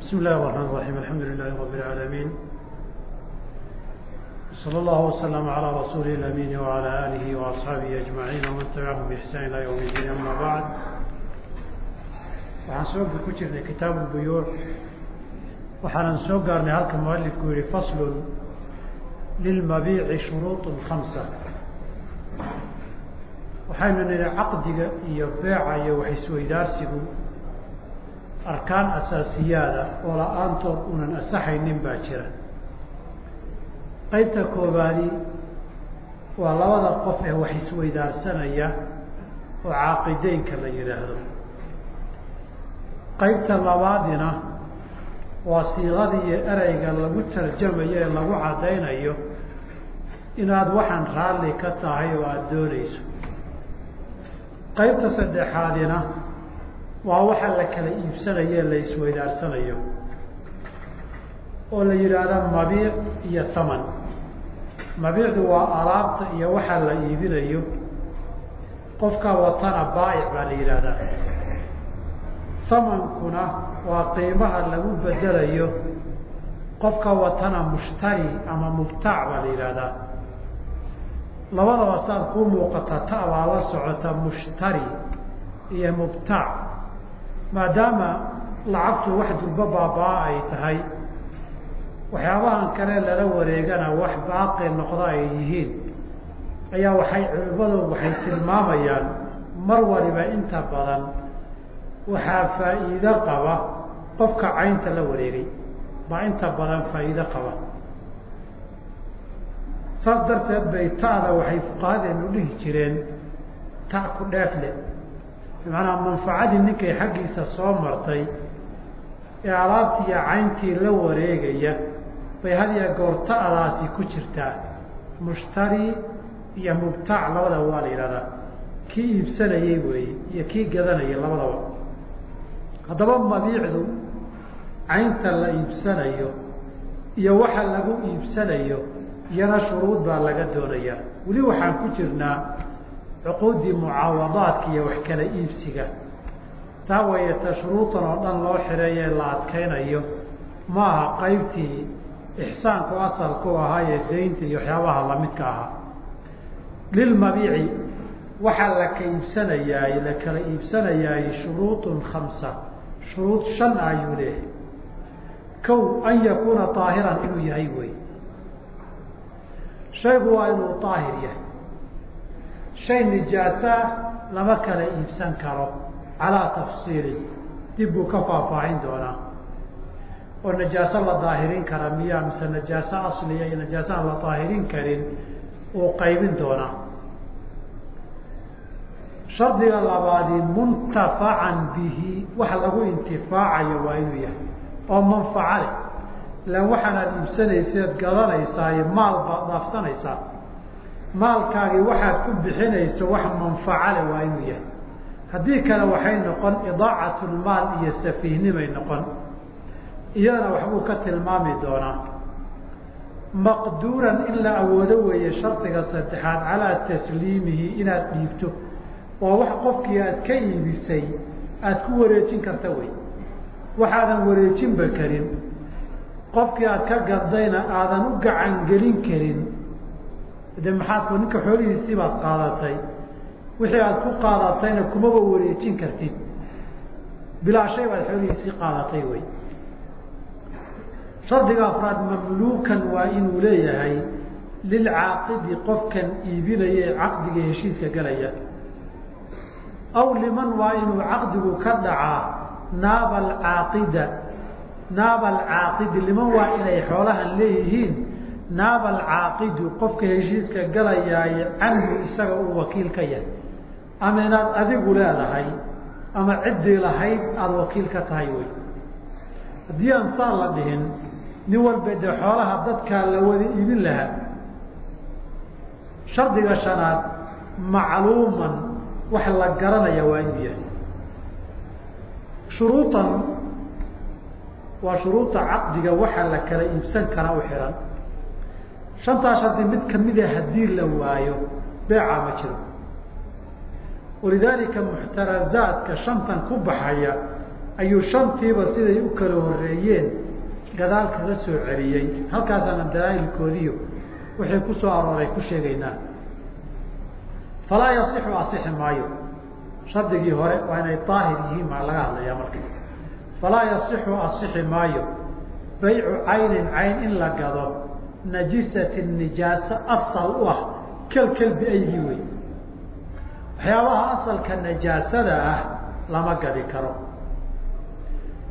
بسم الله الرحمن الرحيم الحمد لله رب العالمين صلى الله وسلم على رسوله الأمين وعلى آله وأصحابه أجمعين ومن تبعهم بإحسان إلى يوم الدين أما بعد waxaan soo ku jirnay kitaab اlbuyuuc waxaanan soo gaarnay halka mualifku yihi fasl lilmabiici shuruuط khamsa waxaynu nihi caqdiga iyo beeca iyo wax isweydaarsigu arkaan asaasiyaada oo la'aantood unan asaxaynin baa jira. Qaybta koobaadi waa labada qof ee wax isweydaarsanaya oo caaqideynka la yidhaahdo. Qaybta labaadina waa siiqadii iyo ereyga lagu tarjamayo ee lagu caddaynayo inaad waxaan raalli ka tahay oo aada doonayso. Qaybta saddexaadina waa waxa la kala iibsanayo ee la isweydaarsanayo oo la yidhaahda mabiic iyo taman. Mabiicdu waa alaabta iyo waxa la iibinayo. Qofka watana baa'ic baa la yidhaahdaa tamankuna waa qiimaha lagu bedelayo. Qofka watana mushtari ama mubtaac baa la yidhaahdaa labadaba saad kuu muuqata ta baa la socota mushtari iyo mubtaac maadaama lacagtu wax durbo baabaa ay tahay. Waxyaabahan kale lala wareegana wax baaqi noqda ay yihiin. Ayaa waxay culimmadu waxay tilmaamayaan mar waliba inta badan waxaa faa'iido qaba qofka caynta la wareegay. Baa inta badan faa'iido qaba. Saas darteed bay ta'da waxay fuqahadeenu dhihi jireen ta ku dheefle bimacnaa manfacadii ninkay xaggiisa soo martay ee alaabtiiyo cayntii la wareegaya bay hadiya goor ta'daasi ku jirtaa. Mushtari iyo mubtaac labadaba waa la yidhahdaa kii iibsanayey weeye iyo kii gadanayay labadaba. Haddaba mabiicdu caynta la iibsanayo iyo waxa lagu iibsanayo iyana shuruud baa laga doonayaa. Weli waxaan ku jirnaa cuquuddii mucaawadaadka iyo wax kala iibsiga. Taa wayata shuruudan oo dhan loo xireeye la adkaynayo. Ma aha qaybtii ixsaanku asalku ahaa ee daynta iyo waxyaabaha lamidka ahaa. Lilmabiici waxaa la ka iibsanayaay la kala iibsanayaay shuruudun khamsa. Shuruud shan ayuu leehay kow an yakuuna daahiran inuu yahay wey shaygu waa inuu daahir yahay shay nijaasaa lama kala iibsan karo calaa tafsiili dib buu ka faahfaahin doonaa. Oo najaaso la daahirin kara miyaa mise najaaso asliya iyo najaaso aan la daahirin karin uu qaybin doonaa. Shardiga labaadii muntafacan bihi wax lagu intifaacayo waa inuu yahay oo manfaca leh. Ilaan waxaanaad iibsanayseed gadanaysaayo maal baad dhaafsanaysaa maalkaagii waxaad ku bixinayso wax manfaca leh waa inuu yahay. Haddii kale waxay noqon idaacatlmaal iyo safiihnimay noqon. Iyadana waxbuu ka tilmaami doonaa. Maqduuran in la awoodo weeye shardiga saddexaad calaa tasliimihi inaad dhiibto oo wax qofkii aad ka iibisay aada ku wareejin karta wey waxaadan wareejinba karin. Qofkii aad ka gadayna aadan u gacan gelin karin de maxaad ninka xoolihiisii baad qaadatay wixii aad ku qaadatayna kumaba wareejin kartid. Bilaa shay baad xoolihiisii qaadatay wey shardiga afraad mamluukan waa inuu leeyahay lilcaaqidi qofkan iibinaya ee caqdiga heshiiska galaya. Aw liman waa inuu caqdigu ka dhacaa naaba alcaaqida naaba alcaaqidi liman waa inay xoolahan leeyihiin naaba alcaaqidu qofka heshiiska galayaaye canhu isaga uu wakiil ka yahay. Ama inaad adigu leedahay ama ciddii lahayd aada wakiil ka tahay wey. Haddii aan saan la dhihin nin walba dee xoolaha dadkaa la wada iibin lahaa shardiga shanaad macluuman wax la garanaya waa inuu yahay. Shuruudan waa shuruuda caqdiga waxa la kala iibsan karaa u xihan shantaa shardi mid kamida haddii la waayo beeca ma jiro. Walidaalika muxtarazaadka shantan ku baxaya ayuu shantiiba siday u kala horeeyeen gadaal kaga soo celiyey. Halkaasaana dalaailkoodiyo wixii ku soo arooray ku sheegaynaa. Falaa yasixu asixi maayo. Shardigii hore waa inay daahir yihiin maa laga hadlayaa marka. Falaa yasixu asixi maayo. Baycu caynin cayn in la gado najisatin nijaaso asal u ah kelkelbi aygii wey waxyaabaha asalka najaasada ah lama gadi karo.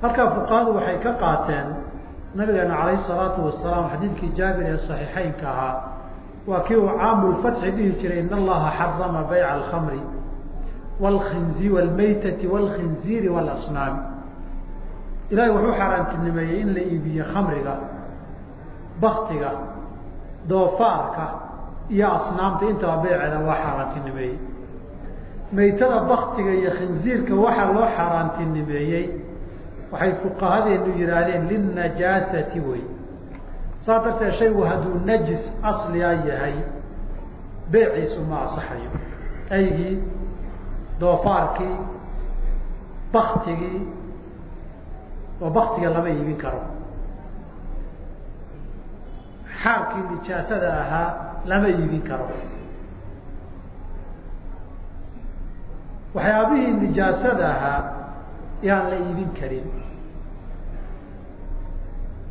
Halkaa fuqahadu waxay ka qaateen nabigeena calayhi salaatu wasalaam xadiidkii jaabir ee saxiixeynka ahaa waa kii uu caamulfatxi dhihi jiray in allaha xarama bayca alkhamri wlkhinzi wlmaytati wlkhinziiri wاlasnaami ilahay wuxuu xaaraantinimeeyey in la iibiyo khamriga baktiga doofaarka iyo asnaamta intaba beeceeda waa xaaraantinimeeyey. Maytada baktiga iyo khinziirka waxaa loo xaaraantinimeeyey. Waxay fuqahadeenu yihaahdeen lilnajaasati wey. Saas darteed shaygu hadduu najis asliga yahay beeciisu ma asaxayo aygii doofaarkii baktigii oo baktiga lama iibin karo xaarkii nijaasada ahaa lama iibin karo. Waxyaabihii nijaasada ahaa yaan la iibin karin.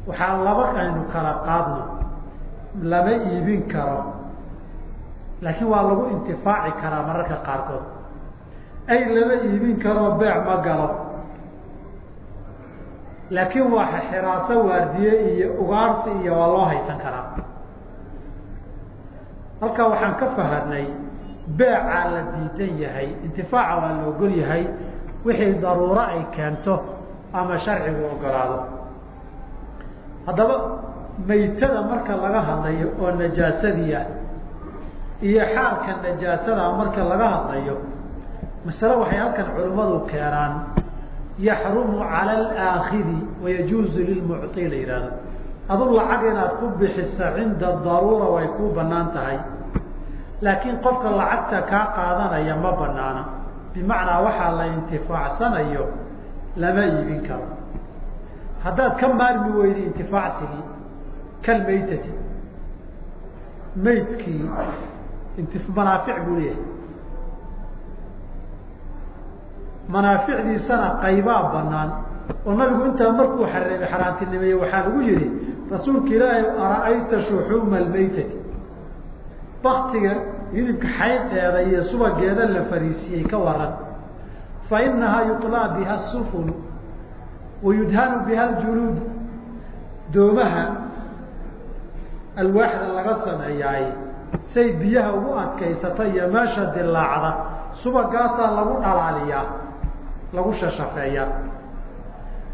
Waxaa laba aynu kala qaadno lama iibin karo. Laakiin waa lagu intifaaci karaa mararka qaarkood. Ay lama iibin karoo beec ma galo laakiin waa xiraaso waardiye iyo ugaarsi iyo waa loo haysan karaa. Halkaa waxaan ka fahanay beecaa la diidan yahay intifaaca waa la ogol yahay wixii daruuro ay keento ama sharcigu ogolaado. Haddaba maytada marka laga hadlayo oo najaasadii ah iyo xaalka najaasada marka laga hadlayo masale waxay halkan culimmadu keenaan yaxrumu cala alaakhidi wayajuuzu lilmucطi la yihahdo adu lacag inaad ku bixisa cinda daruura way kuu bannaan tahay. Laakiin qofka lacagta kaa qaadanaya ma banaana bimacnaa waxaa la intifaacsanayo lama iibin karo. Haddaad ka maarmi weyda intifaacsigii kalmaytati maydkii manaafic buu leeyahay manaaficdiisana qaybaa banaan oo nabigu intaa markuu xareemay xaaraantinimeeye waxaa lagu yihi rasuulka ilaahay ara'ayta shuxuuma almaytati baktiga hilibka xaydheeda iyo subageeda la fariisiyey ka waran fa inahaa yuطlaa biha sufun wayudhanu biha ljuluud doomaha alwaaxda laga sameeyaay say biyaha ugu adkaysata iyo meesha dilaacda subagaasaa lagu dhalaaliyaa lagu shashafeeyaa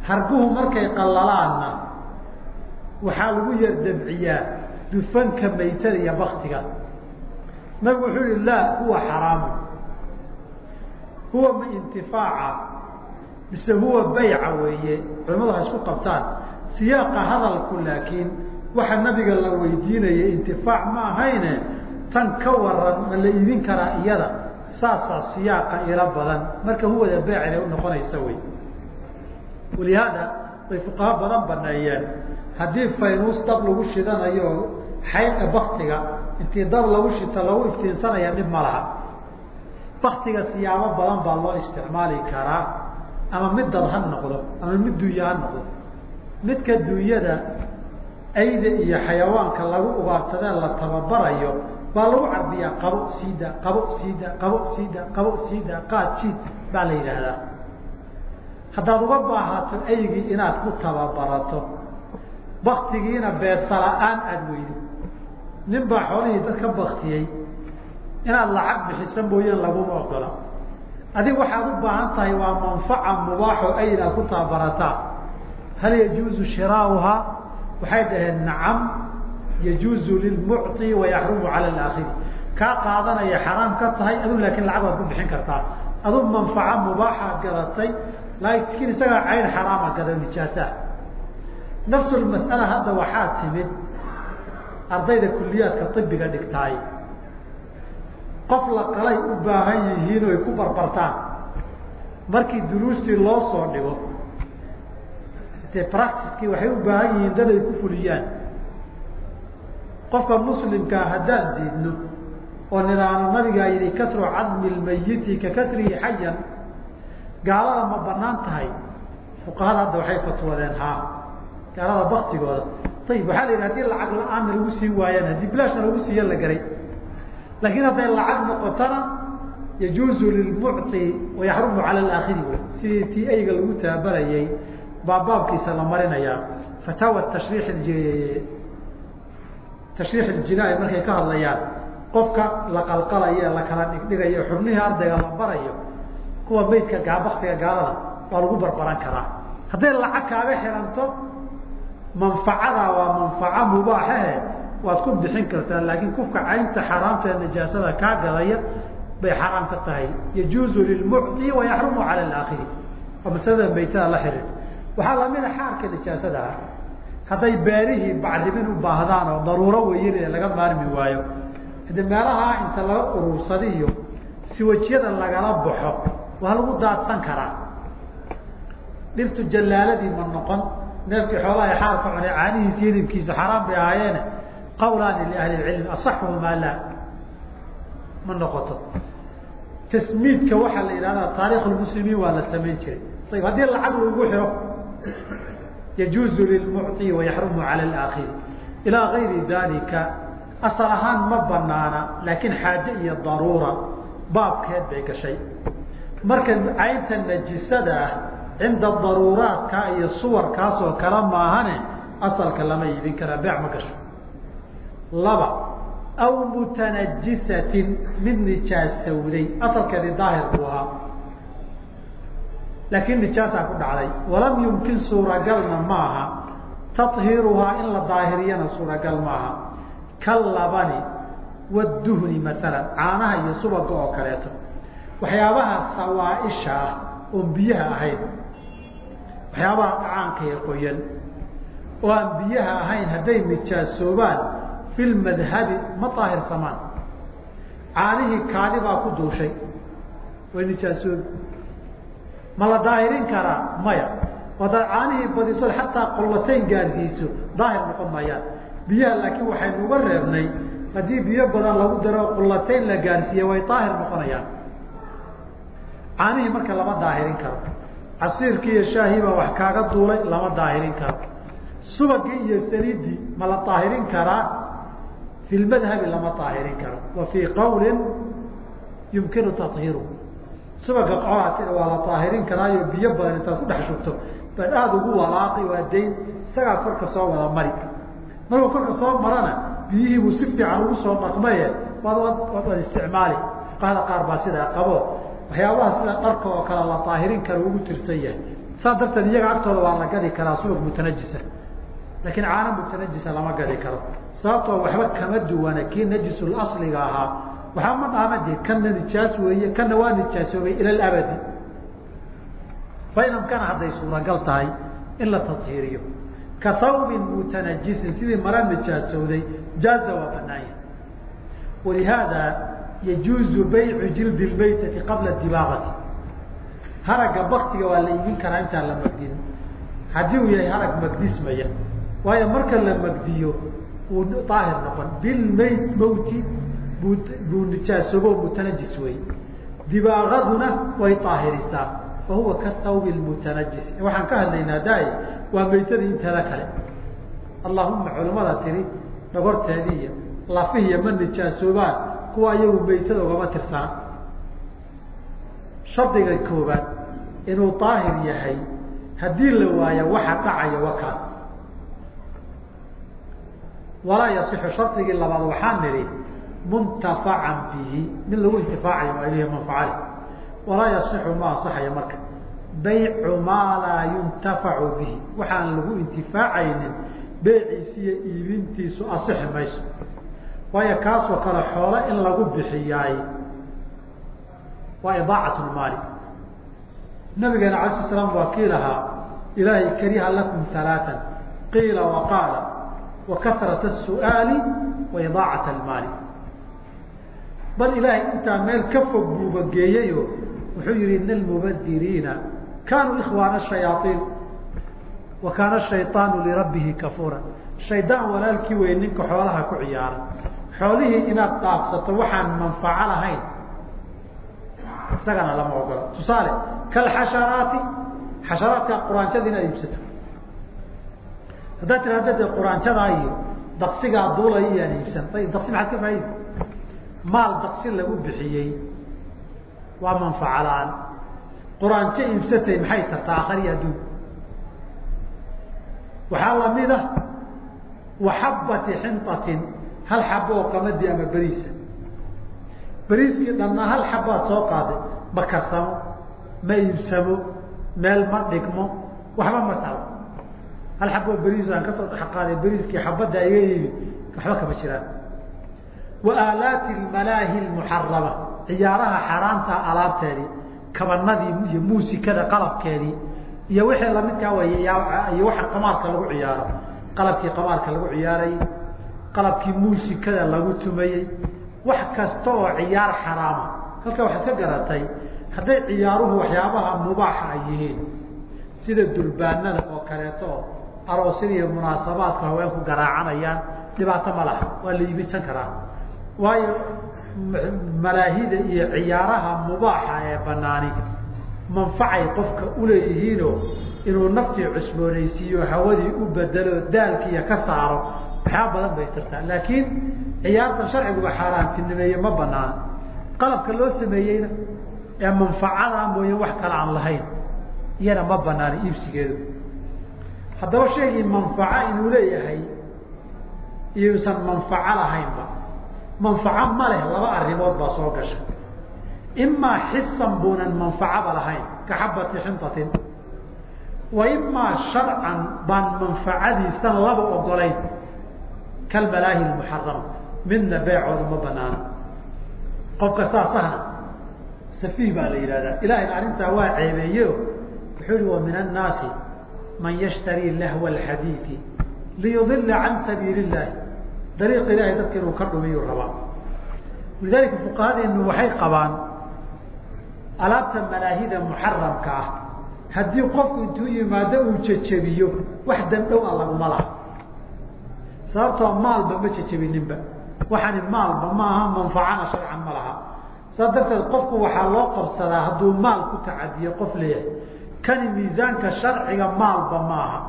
harguhu markay qallalaanna waxaa lagu yar dabciyaa dufanka maytada iyo baktiga nabigu wuxuu yihi laa huwa xaraamu. Huwa ma intifaaca mise huwa bayca weeye? Culimadu ha isku qabtaan siyaaqa hadalku laakiin waxa nabiga la weydiinayay intifaac ma ahayne? Tan ka waran ma la iibin karaa iyada saasaa siyaaqa ilo badan. Marka huwada beecina unoqonaysa wey walihaada way fuqaha badan baneeyeen. Haddii faynuus dab lagu shidanayo xayda baktiga intii dab lagu shito lagu iftiinsanaya dhib ma laha. Baktiga siyaabo badan baa loo isticmaali karaa ama mid dad ha noqdo ama mid dunya ha noqdo. Midka dunyada ayda iyo xayawaanka lagu ugaarsadee la tababarayo baa lagu cardiyaa qabo siida qabo siida qabo siida qabo siida qaad jiid baa la yidhaahdaa. Haddaad uga baahato aygii inaad ku tababarato baktigiina beedsala-aan aada weydo. Nin baa xoolihii dad ka baktiyey inaad lacag bixisa mooyeen laguma ogola. Adig waxaad u baahan tahay waa manfaca mubaaxo ay inaad ku tababarataa. Hal yajuuzu shiraauhaa waxay dhaheen nacam yajuuzu lilmucطi wayaxrumu cala alaakhiri kaa qaadanaya xaraam ka tahay adu laakiin lacag waad ku bixin kartaa. Adu manfaca mubaaxaad gadatay laakiin isagaa cayn xaraama gada nijaasaha nafsulmas'ala hadda waxaa timid ardayda kuliyaadka ibiga dhigtaay. Qof la qalay u baahan yihiin oy ku barbartaan. Markii duruustii loo soo dhigo dee practicekii waxay u baahan yihiin dad ay ku fuliyaan qofka muslimkaa haddaan diidno oo nidhaahno nabigaa yihi kasru cadmi ka kasrihi xayan gaalada ma bannaan tahay. Fuqahada hadda waxay fatwadeen haa gaalada baktigooda. Ayib waxaa la yidhi haddii lacag la'aanna lagu siin waayaan haddii bilashna lagu siiya la garay. Laakiin hadday lacag noqotona yajuuzu lilmucطi wayaxrumu cala alaakhiri. Wey sidii tii eyga lagu taabarayay baa la marinayaa. Fataawa tashriix tashriix iljinaa'i markay ka hadlayaan qofka la qalqalayo la kala dhigdhigayo xubnihii ardayga la barayo kuwa meydka gaa baktiga gaalada waa lagu barbaran karaa. Hadday lacag kaaga xiranto manfacadaa waa manfaco mubaaxahe waad ku bixin kartaa laakiin kufka caynta xaaraamta ee najaasada kaa gadaya bay xaaraam ka tahay. Yajuuzu lilmucطi wayaxrumu cala alaakhiri. Waa masalada maytada la xiriirta waxaa lamida xaarka najaasada ah hadday beerihii bacrimin u baahdaan oo daruuro weyn laga maarmi waayo hade meelaha inta laga urursadiyo siwajyada lagala baxo waa lagu daadsan karaa. Dhirtu jalaaladii ma noqon neefkii xoolaha xaarka cunay caanihiisa hilibkiisa xaaraan bay ahaayeene qawlaani liahli cilmi asaxuhumaa laa ma noqoto. Tasmiidka waxaa la yidhahdaa taarikh lmuslimiin waa la samayn jiray. Ayib haddii lacag lagu xiro yajuuzu lilmucطi wayaxrumu cala alaakhiri ilaa gayri dalika asal ahaan ma banaana laakiin xaaje iyo daruura baabkeed bay gashay. Marka caynta najisada ah cinda daruuraadka iyo suwarkaasoo kale maahane asalka lama iibin karaa beec ma gasho. Laba aw mutanajisatin mid nijaasowday asalkeedi daahir buu ahaa laakiin nijaasaa ku dhacday. Walam yumkin suuragalna maaha. Tahiiruhaa in la daahiriyana suuragal maaha. Kalabani waduhni maalan caanaha iyo subaga oo kaleeto. Waxyaabaha sawaaisha ah oon biyaha ahayn. Waxyaabaha dhacaanka ee qoyan oo aan biyaha ahayn hadday nijaasoobaan fi lmadhabi ma daahirsamaan caanihii kaadi baa ku duushay. Way nijaasoobi ma la daahirin karaa? Maya. Haddaad caanihii badiso xataa qollatayn gaarsiiso. Daahir noqon maayaan. Biyaha laakiin waxaynu uga reebnay. Haddii biyo badan lagu daro qullatayn la gaarsiiye way daahir noqonayaan. Caanihii marka lama daahirin karo. Casiirkii iyo shaahii baa wax kaaga duulay lama daahirin karo. Subagii iyo saliiddii ma la daahirin karaa? Fi lmadhabi lama daahirin karo. Wa fii qawlin yumkinu tahiiru subaga qoaatida waa la daahirin karaayo biyo badan intaad ku dhex shubto baad aada ugu walaaqi waa dayn isagaa korka soo wada mari markuu korka soo marana biyihiibuu si fiican ugu soo dhaqmaye waad waad isticmaali fuqahada qaar baa sidaa qabo waxyaabaha sida dharka oo kale la daahirin karo ugu tirsan yahay saas darteed iyaga agtooda waa la gadi karaa subag mutanajisa laakiin caana mutanajisa lama gadi karo sababtoo waxba kama duwana kii najisul asliga ahaa waxaa ma dhaama de kana nijaas weeye kana waa nijaasoobay ila abadi. Fainamkana hadday suuragal tahay in la tahiiriyo ka hawbin mutanajisin sidii mara nijaasowday jaaza waa banaanya walihaada yajuuzu baycu jildi lmaytati qabla dibaaqati haragga baktiga waa la iibin karaa intaan la magdin. Haddii uu yahay harag magdismaya waayo marka la magdiyo uu daahir noqon. Bilmayt mawti buu nijaasoobo mutanajis wey dibaaqaduna way daahirisaa fa huwa ka thawbi lmutanajis waxaan ka hadlaynaa daay waa maytadii inteeda kale. Allahuma culimmada tiri dhagorteediiyo lafihiya ma nijaasoobaan kuwa iyagu maytada ugama tirsana shardiga koobaad inuu daahir yahay haddii la waayo waxa dhacaya waa kaas walaa yasixu shardigii labaad waxaa nidhi muntafacan bihi. Mid lagu intifaacayo waa ilhi manfacale walaa yasixu ma ansaxayo marka. Baycu maa laa yuntafacu bihi. Waxaan lagu intifaacaynin beeciisi iyo iibintiisu asixi mayso. Waayo kaasoo kale xoolo in lagu bixiyaay waa idaacat nabigeena ala sl slam waa kii lahaa ilaahay kariha lakum alaaan qiila waqaala wa kasrata الsu'aali wa idaacat almaali bal ilaahay intaa meel ka fog buubageeyeyo wuxuu yihi ina almubadiriina kaanuu ikhwaana shayaaiin wa kaana shayطaanu lirabbihi kafuura. Shaydaan walaalkii wey ninka xoolaha ku ciyaara xoolihii inaad dhaafsato waxaan manfaco lahayn. Isagana lama ogola. Tusaale kalxasharaati xasharaadka quraanjada inaad iibsato. Haddaad tirahda de quraanjadaa iyo daksigaa duulaya iyaan iibsan ayib daksi maxaad ka faa'ida maal daksi lagu bixiyey. Waa manfaco la'aan quraanjo iibsatay maxay tartaa akhriya adduun waxaa la mid ah waxabati xinطatin hal xabo oo qamadi ama beriisa beriiskii dhanna hal xabaad soo qaaday ma karsamo ma iibsamo meel ma dhigmo waxba ma talo hal xaboo beriis aan ka soo dhex qaaday beriiskii xabadda iga iibi waxba kama jiraan wa aalaati malaahi muxarama ciyaaraha xaaraanta alaabteedii kabanadii iyo muusikada qalabkeedii iyo wixii lamidkaa iyo waxa qamaarka lagu ciyaaro qalabkii qamaarka lagu ciyaarayey qalabkii muusikada lagu tumayey wax kasta oo ciyaar xaraama halka waxaad ka garatay hadday ciyaaruhu waxyaabaha mubaaxa ay yihiin sida durbaanada oo kaleeto oo aroosyada iyo munaasabaadka haweenku garaacanayaan dhibaato ma laha waa la iibinsan karaa waayo malaahida iyo ciyaaraha mubaaxa ee banaani manfacay qofka uleeyihiinoo inuu naftii cusboonaysiiyo hawadii u bedelo daalkiiya ka saaro waxyaa badan bay tartaa. Laakiin ciyaartan sharciguba xaaraantinimeeye ma banaana qalabka loo sameeyeyna ee manfacada mooye wax kale aan lahayn iyana ma banaana iibsigeedu. Haddaba shaygii manfaco inuu leeyahay iyuusan manfaco lahaynba manfaco ma leh laba arrimood baa soo gasha imaa xisan buunan manfacaba lahayn ka xabati xintatin. Wa imaa sharcan baan manfacadiisan laba ogolayn kalmalaahi muxarama midna beecooda ma banaana qofka saasahna safiih baa la yidhahdaa ilahayna arrintaa waa ceebeeyo. Wuxuu yihi wa min annaasi man yashtarii lahwa alxadiidi liyudila can sabiili illahi dariiq ilahay dadka inuu ka dhumiyuu rabaa. Walidaalika fuqahadeenu waxay qabaan alaabta malaahida muxaramka ah. Haddii qofku intuu yimaado uu jejebiyo wax dandhow a laguma laha. Sababtoo maalba ma jejebininba waxaani maalba maaha manfacana sharcan ma laha. Saas darteed qofku waxaa loo qabsadaa hadduu maal ku tacadiyo qof leeyahay. Kani miisaanka sharciga maalba maaha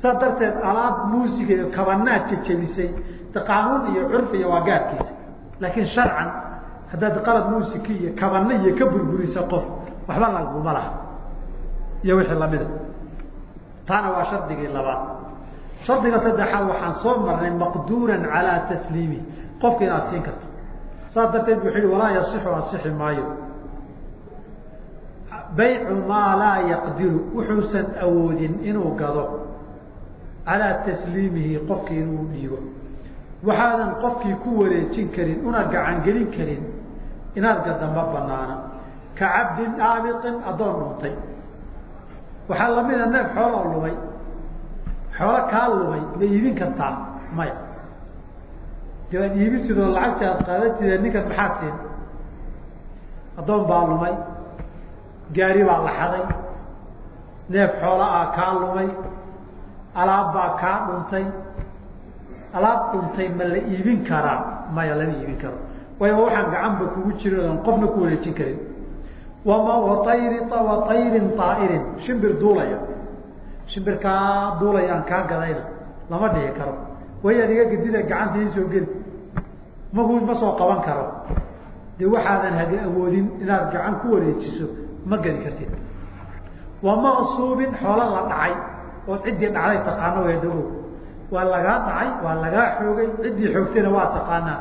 saas darteed alaab muusiga iyo kabanaad jejebisay de qaanuun iyo curfi iyo waa gaadkiisa laakiin sharcan haddaad qalab muusiki iyo kabana iyo ka burburisa qof waxba laguma laha. Iyo wixii lamida taana waa shardigii labaad. Shardiga saddexaad waxaan soo marnay maqduuran calaa tasliimi. Qofka inaad siin karto. Saas darteed bu yihi walaa yasixu asixi maayo. Baycu maa laa yaqdiru. Wuxuusan awoodin inuu gado calaa tasliimihi qofkii inuu dhiibo waxaadan qofkii ku wareejin karin una gacangelin karin inaad gada ma banaana ka cabdin aabiqin addoon dhuntay waxaa lamida neef xooloo lumay xoolo kaa lumay ma iibin kartaa maya de iibin sidoo lacagta aad qaadatida ninkan maxaad siin addoon baa lumay gaari baa la xaday neef xoola ah kaa lumay alaab baa kaa dhuntay. Alaab dhuntay ma la iibin karaa? Maya lama iibin karo. Waayo waxaan gacanba kugu jirin oon qofna ku wareejin karin. Wama waayri watayrin aa'irin shimbir duulaya. Shimbirkaa duulaya aan kaa gadayna. Lama dhihi karo. Way adiga gadida gacanta iisoo geli. Magu ma soo qaban karo. Dee waxaadan hadi awoodin inaad gacan ku wareejiso ma gadi kartid. Wamaqsuubin xoola la dhacay oo ciddii dhacday taqaano way dago waa lagaa dhacay waa lagaa xoogay ciddii xoogtayna waa taqaanaa.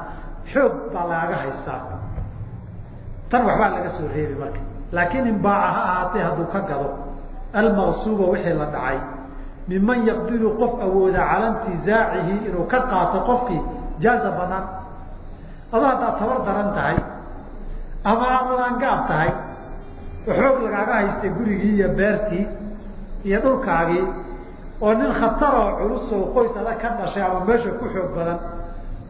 Xoog baa lagaaga haystaa. Tan waxbaa laga soo reebi marka. Laakiin inbaaca ha ahaatay hadduu ka gado almaqsuuba wixii la dhacay miman yaqdiru qof awooda cala intizaacihi inuu ka qaato qofkii jaaza banaan. Adoo haddaad tabar daran tahay ama aadadaan gaab tahay oo xoog lagaaga haystay gurigii iyo beertii iyo dhulkaagii oo nin culus oo qoys adag ka dhashay ama meesha ku xoog badan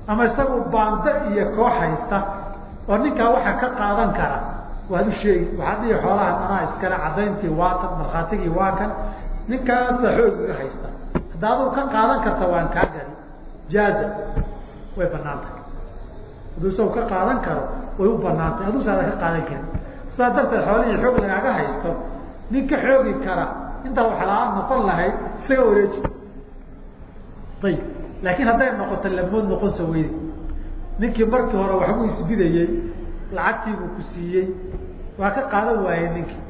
ama isagu baando iyo koox haysta oo ninkaa waxa ka qaadan kara waad u sheegi waxaad dhihi xoolahan anaa iskale cadayntii waa kan markhaatigii waa kan ninkaasa xoogiga haysta. Hadda aduu ka qaadan karta waan kaa gadi jaaza. Way bannaan tahay hadduu isagu ka qaadan karo way u bannaan tahay hadduu saada ka qaadan karin. Sidaa darteed xoolihii xoog lagaaga haysto nin ka xoogi kara intaa wax la'aan noqon lahayd isaga wareeji ayib laakiin hadday noqoto lamood noqonsa weyde ninkii markii hore waxbuu isbidayey lacagtiibuu ku siiyey. Waa ka qaadan waayey ninkii.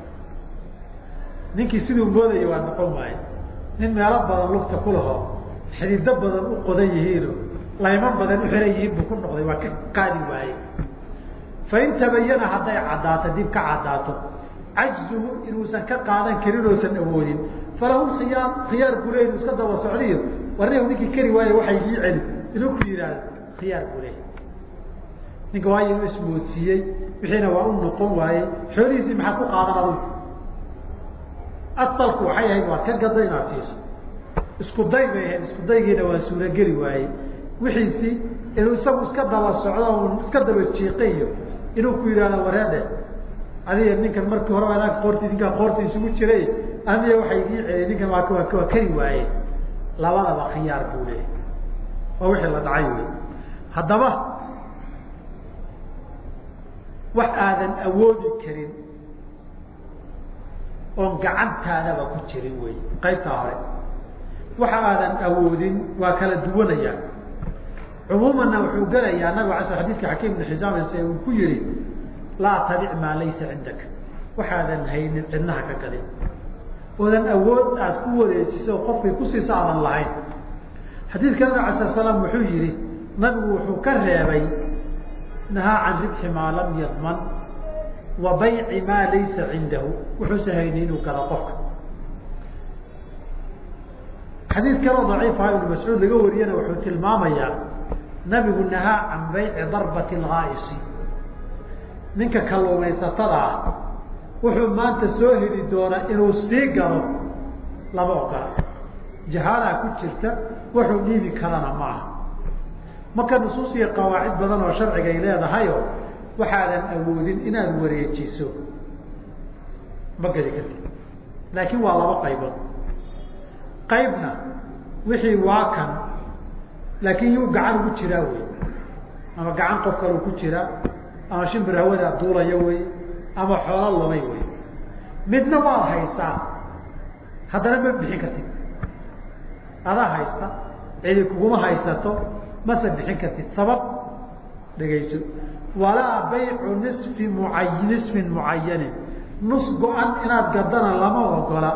Ninkii siduu moodaya waa noqon waaye nin meelo badan lugta ku laho xidido badan u qodan yihiino layman badan u yihiin buu ku noqday waa ka qaadi waaye fain tabayana hadday caddaato dib ka caddaato cajzuhu inuusan ka qaadan karin oosan awoodin falahu khiyaar khiyaar inu iska daba socdiyo. Warnigu ninkii kari waaye waxay ii celi inuu ku yidhaahdo khiyaar leey ninka waayo inuu ismoodsiiyey wixiina waa u noqon waayey xoolihiisii maxaa ku qaadan adug asalku waxay ahayd waad ka gadda inaad siiso. Isku day bay ahayd isku daygiina waa suurageli waayey wixiisii inuu isagu iska daba socdo iska daba jiiqayo inuu ku yidhahdo wareedhe adiga ninkan markii hore anaga qoorti ninkaa qoorta isugu jiray aniga waxay ii celiyay ninkan waa kari waaye. Labadaba khiyaar buu leeyahy waa wixii la dhacay wey haddaba wax aadan awoodi karin oon gacantaadaba ku jirin wey qaybtaa hore waxa aadan awoodin waa kala duwanaya cumuumanna wuxuu gelayaa nabiga ala xadidka xakiim ibn xisaam uu ku yihi laa tabic maa laysa cindaka waxaadan haynin cidnaha ka gadin oodan awood aad ku wareejiso qofkay kusiisa aadan lahayn. Xadiidka nabig ala sala slam wuxuu yihi nabigu wuxuu ka reebay nahaa can ribxi maa lam yadman wa bayci maa laysa cindahu. Wuxuusan haynin inuu gado qofka. Xadiid kaloo daciifaha ibnu mascuud laga wariyana wuxuu tilmaamayaa nabigu nahaa can bayci darbati lgaaisi ninka kalluumaysatada ah wuxuu maanta soo heli doonaa inuu sii gado lama ogola. Jahaadaa ku jirta wuxuu dhiibi karana ma aha. Marka nusuus iyo qawaacid badan oo sharciga ay leedahayo waxaadan awoodin inaad wareejiso. Ma geli kartid. Laakiin waa laba qaybood. Qaybna wixii waa kan laakiin yuu gacan ugu jiraa wey ama gacan qof kaleu ku jiraa ama shimbir hawadaa duulaya wey ama xoolo lumay wey midna waad haysaa haddana ma bixin kartid. Adaa haysta. Cidi kuguma haysato mase bixin kartid. Sabab? Dhegayso. Walaa baycu nisfi muay nisfin mucayanin nus go-an inaad gadana lama ogola.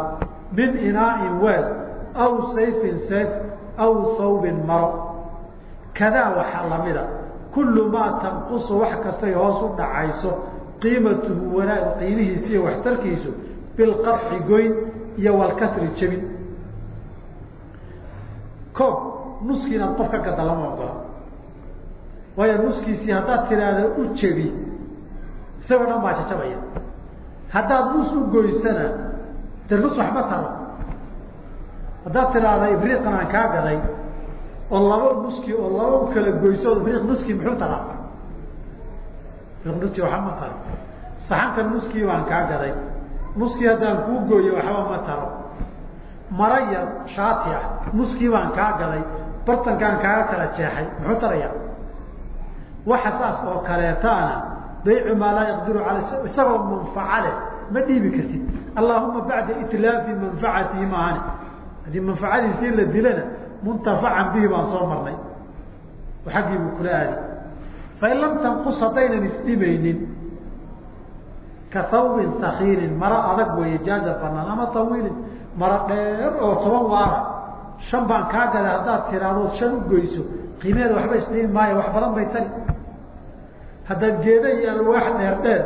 Min inaain weel aw sayfin sayf aw sawbin maro. Kadaa waxaa lamida kullu maa tanqusu wax kastay hoos u dhacayso qiimatuhu wanaag qiimihiisa iyo waxtarkiisu bilqaطci goyn iyo walkasri jebin. Koob nuskii inaad qof ka gada lama ogola waayo nuskiisii haddaad tiraahdo u jebi isagoo dhan baa jajabaya. Haddaad nus u goysana de nus waxma taro haddaad tiraahda ibriiqan aan kaa gaday oo laba nuski oo laba kala goyso ibriiq nuskii muxuu ibriiq nuski waxba ma taro. Saxanka nuskii baan kaa gaday nuskii haddaan kuu gooyo waxba ma taro. Mara yar shaati ah nuskii baan kaa gaday bartankaan kaaga kala jeexay muxuu taraya waxa saas oo kaleetaana baycu maa laa yaqdiru alay isagoo manfaca leh ma dhiibi kartid. Allahuma bacda itlaafi manfacatihi maahane haddii manfacadiisii la dilana muntafacan bihi baan soo marnay oo xaggii buu kula aadi. Fain lam tanqus haddaynan isdhimaynin ka hawbin sakiirin maro adag weeye jaaza banaan ama tawiilin maro dheer oo toban waara shan baan kaa gada haddaad tiraahdo shan u goyso qiimeeda waxba isdhimi maayo wax badan bay tari. Haddaad geeda iyo alwaax dheer dheer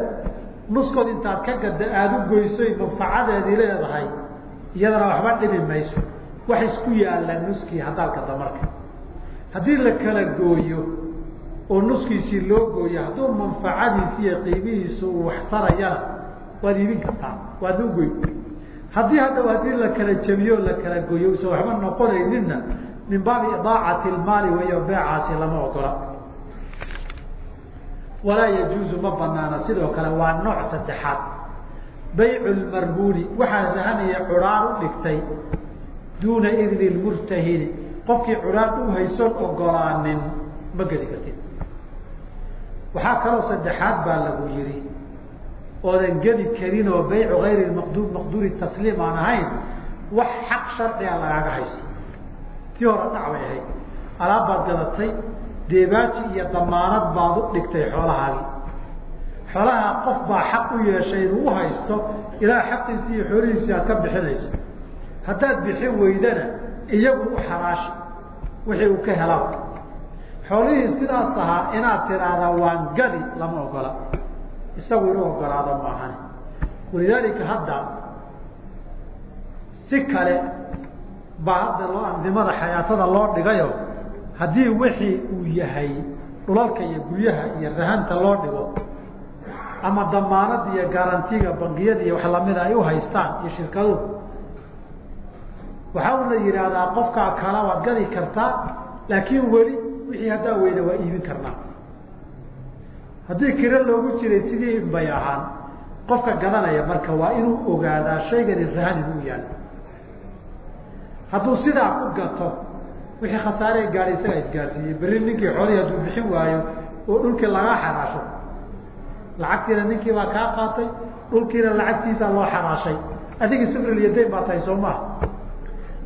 nuskood intaad ka gadda aada u goysoy manfacadeedii leedahay iyadana waxba dhimi mayso wax isku yaalla nuskii haddaad gadda marka haddii la kala gooyo oo nuskiisii loo gooyo hadduu manfacadiisi iyo qiimihiisu uu wax tarayana waad iibin kartaa waadna ugoyn haddii hadda haddii la kala jebiyo o la kala gooyo usan waxba noqonayninna min baabi idaacati lmaali weeyo beecaasi lama ogola. Walaa yajuuzu ma banaana sidoo kale waa nooc saddexaad. Baycu lmarhuuni waxaa rahanaya cudhaan u dhigtay duuna idni lmurtahini qofkii cudhaan u haysoon ogolaanin ma gedi kartid. Waxaa kaloo saddexaad baa lagu yihi oodan gedi karin oo baycu ayri maqduur maqduuri tasliim aan ahayn wax xaq sharciga lagaaga haysto. Tii hore dhac bay ahayd. Alaab baad gadatay deebaaji iyo damaanad baad u dhigtay xoolahaagii xoolaha qof baa xaq u yeeshay inuu uhaysto ilaa xaqiisi iyo xoolihiisii aad ka bixinayso haddaad bixin weydana iyagu u xaraashi wixii uu ka helaa. Xoolihii sidaas ahaa inaad tiraahda waan gadi lama ogola isagu inuu ogolaado maahan walidaalika hadda si kale baa hadda loo andimada xayaatada loo dhigayo haddii wixii uu yahay dhulalka iyo guryaha iyo rahanta loo dhigo ama damaanada iyo garantiga bangiyada iyo wax lamida ay uhaystaan iyo shirkaduhu waxaa u la yidhaahdaa qofkaa kala waad gadi kartaa laakiin weli wixii haddaa weyda waa iibin karnaa. Haddii kiro loogu jiray sidii bay ahaan qofka gadanaya marka waa inuu ogaadaa shaygani rahan inuu yaalo hadduu sidaa ku gato wixii khasaaree gaadhay isagaa isgaarsiiyey berri ninkii xoolihii hadduu bixin waayo oo dhulkii lagaa xaraasho. Lacagtiina ninkii baa kaa qaatay dhulkiina lacagtiisaa loo xaraashay. Adigii sufril yadayn baa tahay soo maha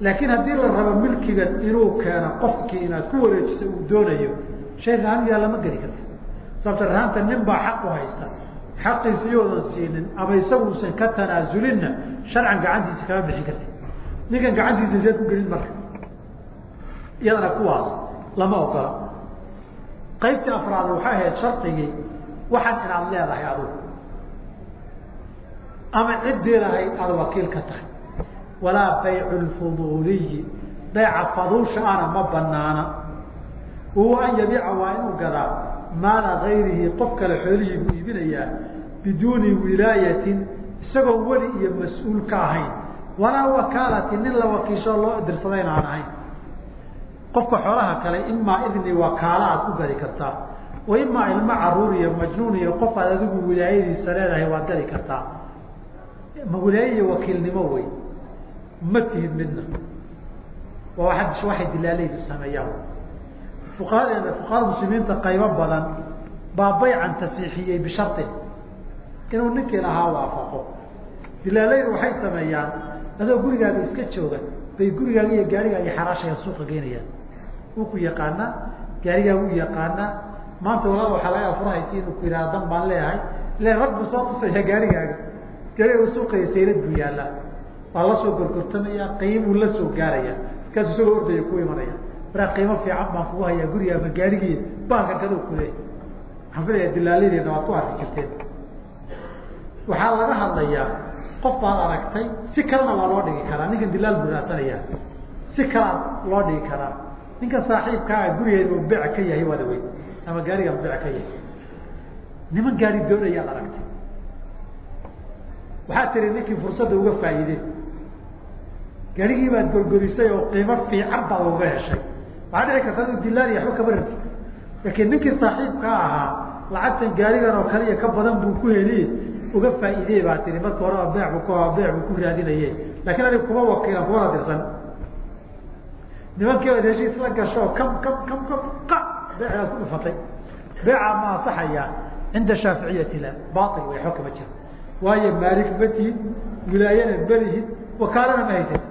laakiin haddii la rabo milkigan inuu keeno qofkii inaad ku wareejiso uu doonayo shay rahan yaalla ma geli karta. Sababta rahanta nin baa xaq u haysta. Xaqiisi yoodan siinin ama isaguusan ka tanaazulinna sharcan gacantiisa kama bixin karta ninkan gacantiisa seed ku gelin marka. Iyadana kuwaas lama ogola. Qaybtii afraad waxay ahayd shardigii waxaan inaad leedahay adugu. Ama ciddii lahayd aada wakiil ka tahay walaa baycu lfuduuliyi bayca faduusha ana ma banaana wahuwa an yabiica waa inuu gadaa maala gayrihi qof kale xoolihii buu iibinayaa biduuni wilaayatin isagoo weli iyo mas'uul ka ahayn. Walaa wakaalati nin la wakiisho loo dirsadayna aan ahayn. Qofka xoolaha kale imaa idni wakaala aad ku gadi kartaa wa imaa ilmo carruur iyo majnuun iyo qof aad adigu wilaayadiisa leedahay waad gadi kartaa. Ma wilaaye iyo wakiilnimo wey ma tihid midna. Waa waxay dilaalaydu sameeyaan. Fuqahadeena fuqahada muslimiinta qaybo badan baa baycan tasiixiyey bisharin inuu ninkii lahaa waafaqo. Dilaalaydu waxay sameeyaan adoo gurigaaga iska jooga bay gurigaaga iyo gaarigaaga xaraashaya suuqa geynayaan wuu ku yaqaanaa gaarigaaga u yaqaanaa maanta walaal waxaa laga furahaysa inuu ku yidhaha dan baan leeyahay. Le rag soo tusaya gaarigaaga. Gaariga suuqaya saylad buu yaallaa waa la soo gorgortamaya qiimuu la soo gaaraya markaasu isagoo ordaya ku imanaya. Maraa qiimo fiican baan kugu hayaa guriga ama gaarigii baalka gado kule waxaan filaya waad ku arki jirteen. Waxaa laga hadlayaa qof baad aragtay si kalena waa loo dhigi karaa. Ninkan dilaal buu raadsanaya si kalaa loo dhigi karaa. Ninka saaxiibkaa gurigeed uu bec ka yahay waada weyn. Ama gaariga bec ka yahay. Niman gaari doonayaad aragtay. Waxaa tiri ninkii fursadda uga faa'iide gaarigii baad gorgorisay oo qiimo fiican baad uga heshay. Waxaa dhici karta inuu dilaal iyo waxba kama rabti laakiin ninkii saaxiibkaa ahaa lacagtan gaarigan oo kale iyo ka badan buu ku heliye uga faa'iidey baa tiri. Marka hore beec bu ku beec buu ku raadinaye laakiin adig kuma wakiilan kumana dirsan nimankii oad heshiis la gasho kam kam kam kam qa beecaad ku dhufatay. Beecaa ma asaxaya cinda shaaficiyati la bail way xog kama jira waayo maalik ma tihid wilaayana malihid wakaalana ma haysid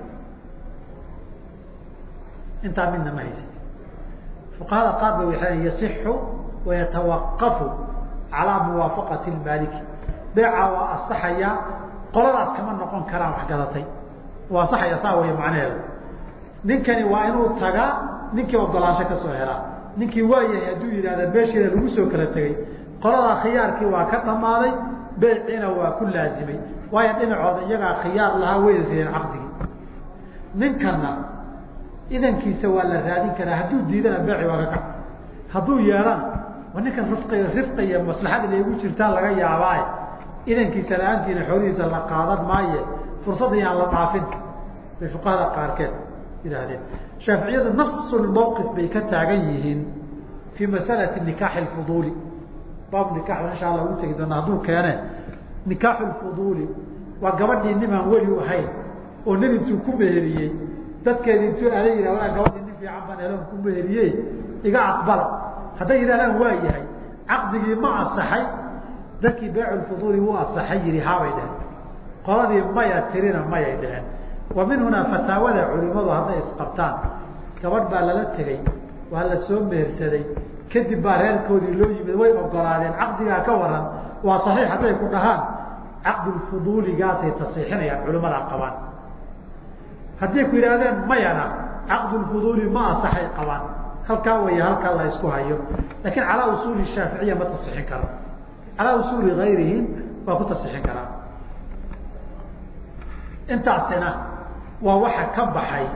intaa midna ma haysid. Fuqahada qaar ba waxay yasixu wayatawaqafu calaa muwaafaqati maaliki beeca waa asaxaya qoladaas kama noqon karaan wax gadatay. Waa asaxaya saa way macnaheedu. Ninkani waa inuu tagaa ninkii ogolaansho ka soo helaa. Ninkii waayahay hadduu yidhahda meeshiina lagu soo kala tegey qoladaa khiyaarkii waa ka dhamaaday beeciina waa ku laazimay. Waayo dhinacooda iyagaa khiyaar lahaa wayda tireen caqdigii. Ninkana idankiisa waa la raadin karaa. Hadduu diidana beeci waa ka kac hadduu yeelana waa ninkan rifq rifqa iyo maslaxada laygu jirtaa laga yaabaaye. Idankiisa la'aantiina xoolihiisa la qaadan maaye. Fursada yaan la dhaafin. Bay fuqahada qaarkeed yidhaahdeen. Shaaficiyadu nafsulmawqif bay ka taagan yihiin fii masalati nikaaxi lfuduuli baab nikaxda insha allah ugu tegi doona hadduu keene. Nikaaxu lfuduuli waa gabadhii nimaan weli ahayn oo nin intuu ku meheriyey dadkeedi intuu aala yihah gabadhii nin fiican baan eloon ku meheriyey iga aqbala hadday yidhahdaan waa yahay. Caqdigii ma asaxay dadkii beeculfuduuli wuu asaxay yihi haabay dheheen qoladii maya tirina mayay dheheen wa min hunaa fataawada culimadu hadday isqabtaan. Gabadh baa lala tegey. Waa la soo mehersaday kadib baa reerkoodii loo yimid way ogolaadeen caqdigaa ka waran waa saxiix hadday ku dhahaan. Caqdulfuduuligaasay tasiixinayaan culimadaa qabaan hadday ku yidhaahdeen mayana caqdulfuduuli ma asaxay qabaan. Halkaa way halkaa la isku hayo. Laakiin calaa usuuli shaaficiya ma tasixin karo. Calaa usuuli gayrihim waa ku tasixin karaa. Intaasina waa waxa ka baxay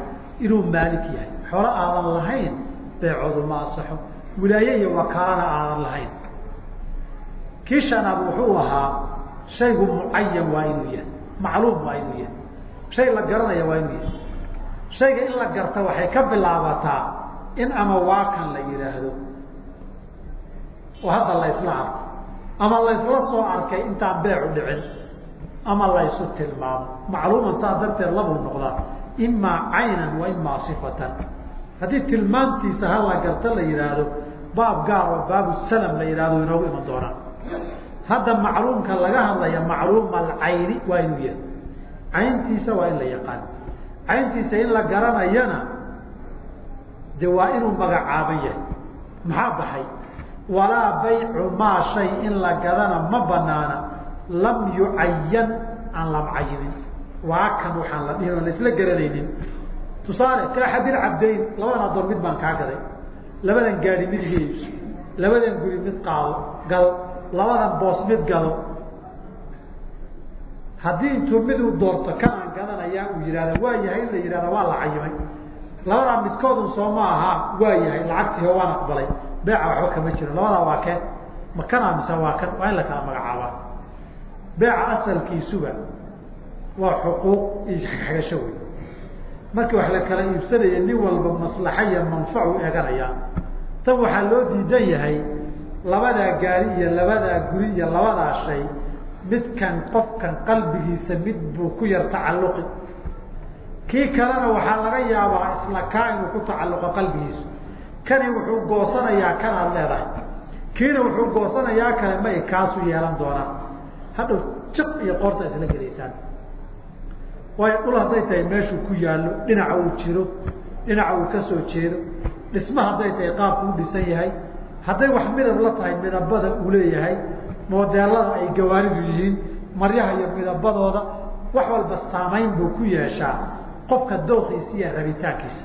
inuu maalik yahay. Xoolo aadan lahayn beecoodu ma asaxo. Wilaaye iyo wakaalana aadan lahayn. Kii wuxuu ahaa shaygu mucayan waa inuu yahay macluum waa inuu yahay shay la garanaya waa yahay shayga in la garta waxay ka bilaabataa in ama waakan la yidhaahdo oo hadda la isla arko. Ama laysla soo arkay intaan beecu dhicin. Ama laysu tilmaamo. Macluuman saas darteed labuu noqdaa imaa caynan wa imaa sifatan. Haddii tilmaantiisa ha la garta la yidhaahdo baab gaar oo baabu salam la yidhahdo inoogu iman doonaa. Hadda macluumka laga hadlaya macluuma alcayni waa inuu yahay cayntiisa waa in la yaqaan. Cayntiisa in la garanayana de waa inuu magacaaban yahay. Maxaa baxay? Walaa baycu maa shay in la gadana ma banaana. Lam yucayan aan la macayinin waa kan waxaan la dhihin oon la isla garanaynin. Tusaale ka axadilcabdayn labadan adoon mid baan kaa gaday. Labadan gaadi mid iibso labadan guri mid qaado gado. Labadan boos mid gado haddii intuu mid u doorto kanaan gadanayaa uu yihahda waa yahay? In la yihahda waa la cayimay. Labadaa midkoodun soo ma ahaa waa yahay lacagtii waan aqbalay. Beeca waxba kama jiro. Labadaa waa keen ma kanaa mise waa kan? Waa in la kala magacaabaa. Beeca asalkiisuba waa xuquuq iyo xagasho wey markii wax la kala iibsanaya nin walba maslaxa iyo manfacu eeganaya tan waxaa loo diidan yahay labadaa gaari iyo labadaa guri iyo labadaa shay midkan qofkan qalbigiisa mid buu ku yar tacalluqi. Kii kalena waxaa laga yaabaa isla kaa inuu ku tacalluqo qalbigiisu kani wuxuu goosanayaa kanaad leedahay. Kiina wuxuu goosanayaa kale may kaasu yeelan doonaa hadhow jiq iyo qoorta isla gelaysaan. Waayo dhul hadday tahay meeshuu ku yaallo dhinaca uu jiro dhinaca uu ka soo jeedo dhisma hadday tahay qaabku u dhisan yahay hadday wax midab la tahay midabada uu leeyahay modeelada ay gawaaridu yihiin maryaha iyo midabadooda wax walba saamayn buu ku yeeshaa qofka dookiisa iyo rabitaankiisa.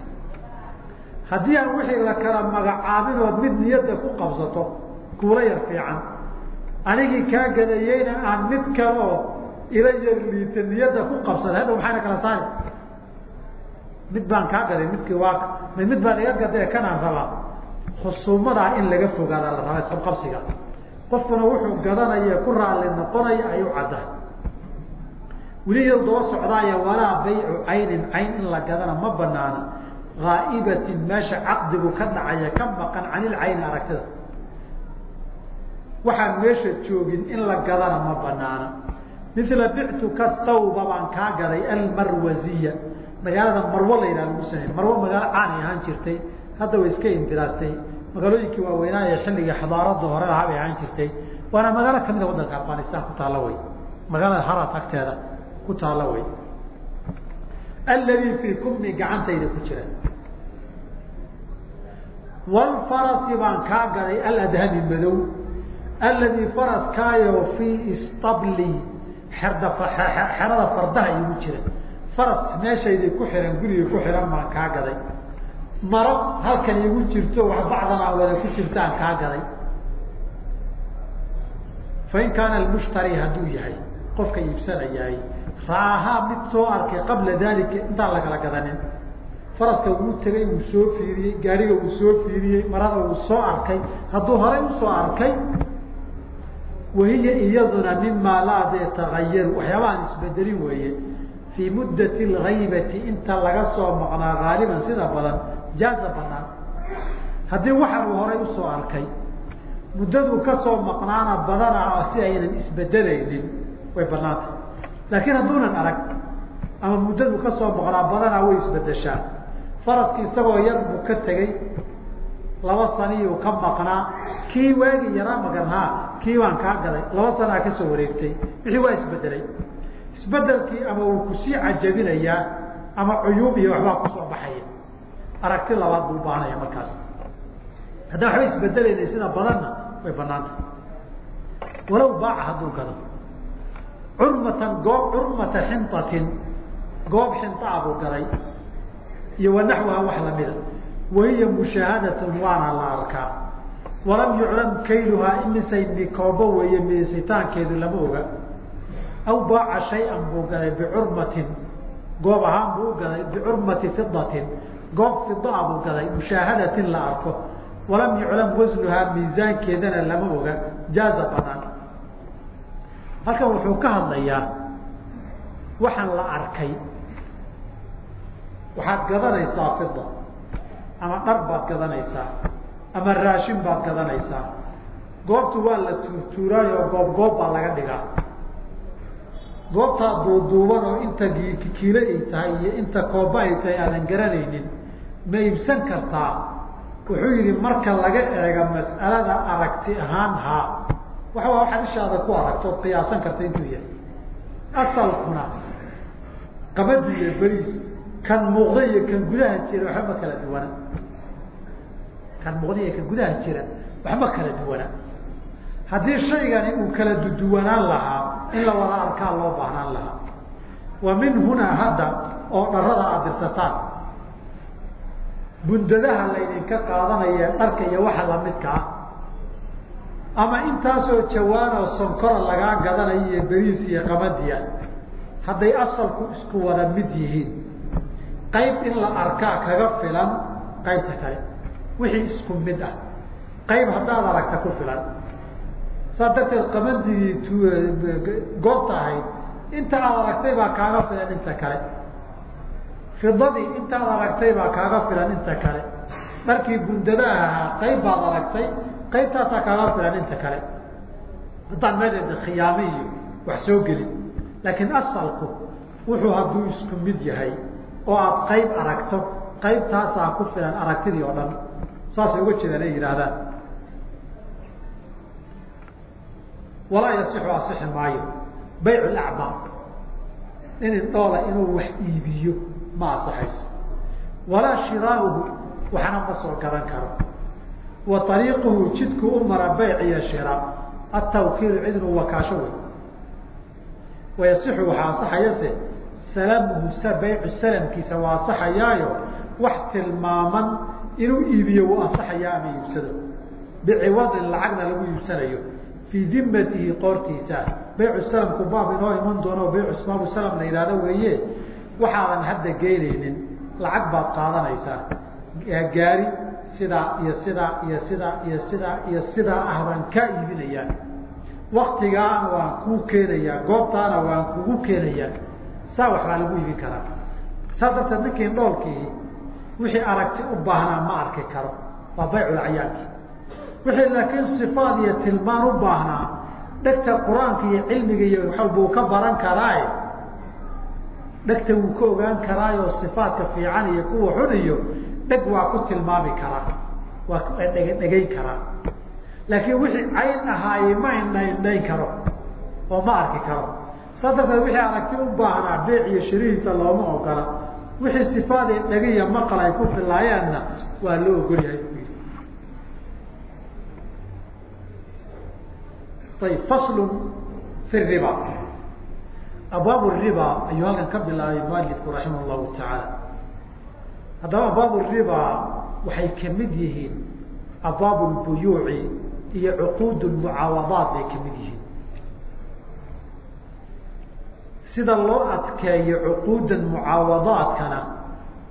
Haddii aan wixii la kala magacaabinood mid niyadda ku qabsato kuula yar fiican. Anigii kaa gadayeyna aan mid kaleo ila yar liita niyadda ku qabsada hadha maxayna kala saari? Mid baan kaa gaday midkii waa mid baan iga gaday kanaan rabaa. Khusuumadaa in laga fogaada la rabaa isqabqabsiga qofkuna wuxuu gadanaya ku raalli noqonaya ayuu caddahay weli yar daba socdaaya walaa baycu caynin cayn in la gadana ma banaana haa'ibatin meesha caqdigu ka dhacaya ka maqan canilcayni aragtida. Waxaan meesha joogin in la gadana ma banaana mila bictuka thawba baan kaa gaday almarwaziya. Magaalada marwo la yidhaha lagu sameey marwo magaalo caanay ahaan jirtay. Hadda way iska indiraastay magaalooyinkii waaweynaaye xilligii xadaarada hore lahaa bay ahaan jirtay waana magaalo kamida waddanka afghanistan ku taalla wey magaalada harat agteeda ku taalla wey alladii fii kumi gacantayda ku jira. Walfarasi baan kaa gaday aladhami madow. Alladii faraskaayo fii istabli xerda xerada fardaha igu jira. Faras meeshayday ku xihan guriga ku xihan baan kaa gaday maro halkan igu jirto wax bacdan aan wada ku jirtaan kaa gaday fain kaana almushtari hadduu yahay qofka iibsanayahay raahaa mid soo arkay qabla dalika intaan lagala gadanin. Faraska wuu tegay wuu soo fiiriyey gaariga wuu soo fiiriyey marada wuu soo arkay. Hadduu horay u soo arkay wahiya iyaduna mimaa laa dee tagayaru waxyaabahaan isbedelin weeye. Fii muddati algaybati inta laga soo maqnaa haaliban sida badan jaaza banaan. Haddii waxan uu horay u soo arkay muddaduu ka soo maqnaana badana si aynan isbedelaynin way banaantay laakiin hadduunan arag ama muddadu ka soo boqolaa badanaa way isbedeshaa faraski isagoo yar buu ka tegey laba saniyuu ka maqnaa. Kii waagi yaraa magan haa kii baan kaa gaday. Laba sanaa ka soo wareegtay wixii waa isbedelay. Isbedelkii ama uu ku sii cajabinayaa ama cuyuub iyo waxbaa ku soo baxaya aragti labaad buu ubaahanaya markaas. Haddaan waxba isbedelayna sida badanna way banaanta walow baaca hadduu gado curmatan goob curmata xintatin goob xintaa buu gaday iyo wanaxwaha wax lamida wahiya mushaahadatun waana la arkaa. Walam yuclam kayluhaa imisay mikoobo weeye miisitaankeedu lama oga. Aw baaca shay-an buu gaday bicurmatin goob ahaan buu gaday bicurmati fidatin goob fidaa buu gaday mushaahadatin la arko. Walam yuclam wasnuhaa miisaankeedana lama oga jaaza banaan. Halkan wuxuu ka hadlayaa waxaan la arkay. Waxaad gadanaysaa fida ama dhar baad gadanaysaa ama raashin baad gadanaysaa. Goobtu waa la tuurtuuraayo goob goob baa laga dhigaa. Goobtaa duuduuban oo inta kiilo ay tahay iyo inta kooba ay tahay aadan garanaynin ma iibsan kartaa? Wuxuu yihi marka laga eega mas'alada aragti ahaan haa waxa waa waxaad ishaada ku aragto ood qiyaasan karta intuu yahay. Asalkuna qabadi iyo beriis kan muuqda iyo kan gudaha jira waxba ma kala duwana. Kan muuqda iyo kan gudaha jira waxma kala duwana. Haddii shaygani uu kala duduwanaan lahaa in la wada arkaa loo baahnaan lahaa. Wa min hunaa hadda oo dharada aad dirsataan bundadaha laydinka qaadanaya dharka iyo waxa lamidka ah. Ama intaasoo jawaanoo sonkora lagaa gadanayo iyo beriis iyo qamadiya hadday asalku isku wada mid yihiin. Qayb in la arkaa kaga filan qaybta kale wixii isku mid ah. Qayb haddaad aragta ku filan. Saas darteed qabandigii goobta ahayd inta aad aragtay baa kaaga filan inta kale fidadii intaad aragtay baa kaaga filan inta kale. Dharkii bundadaha ahaa qayb baad aragtay qaybtaasaa kaaga filan inta kale. Haddaan meesha khiyaame iyo wax soo gelin. Laakiin asalku wuxuu hadduu isku mid yahay oo aad qayb aragto qaybtaasaa ku filan aragtidii oo dhan. Saasay uga jeedaan ay yidhaahdaan. Walaa yasixu asixi maayo. Bayc lacmaa nin indhoola inuu wax iibiyo ma asaxayso walaa shiraauhu waxna ma soo gadan karo. Wa ariiquhu jidku u mara bayc iyo shira. Atawkiilu cid inuu wakaasho wey wayasixu waxaa asaxayase salamuhu baycu salamkiisa waa asaxayaayo wax tilmaaman inuu iibiyo wuu asaxayaa ama iibsado. Biciwadin lacagna lagu iibsanayo. Fii dimatihi qoortiisa. Baycu salamku baab inoo iman doono baycu baabu salam la yidhahdo weeye waxaadan hadda geynaynin lacag baad qaadanaysaa. Gaari sidaa iyo sidaa iyo sidaa iyo sidaa iyo sidaa ah baan kaa iibinayaa. Waktigaana waan kuu keenayaa goobtaana waan kugu keenayaa. Saa waxbaa lagu iibin karaa. Saa darteed ninkii dhoolkii wixii aragti u baahnaa ma arki karo. Waa bayculacyaanki wixii laakiin sifaad iyo tilmaan u baahnaa dhegta qur'aanka iyo cilmiga iyo waxbuu ka baran karaaye dhegta wuu ka ogaan karaayoo sifaadka fiican iyo kuwa xun iyo dheg waa ku tilmaami karaa. Waa dheg dhegayn karaa. Laakiin wixii cayn ahaaye ma indha indhayn karo oo ma arki karo. Saa darteed wixii aragti u baahnaa beec iyo shirihiisa looma ogola. Wixii sifaadee dhegiya maqal ay ku filaayeenna waa loo ogol yahay bu yidhi. Ayb faslun fi riba abwaab riba ayuu halkan ka bilaabay mualifku raximah llahu tacaala haddaba abwaab riba waxay ka mid yihiin abwaab lbuyuuci iyo cuquud mucaawadaat bay ka mid yihiin. Sida loo adkeeyo cuquudan mucaawadaadkana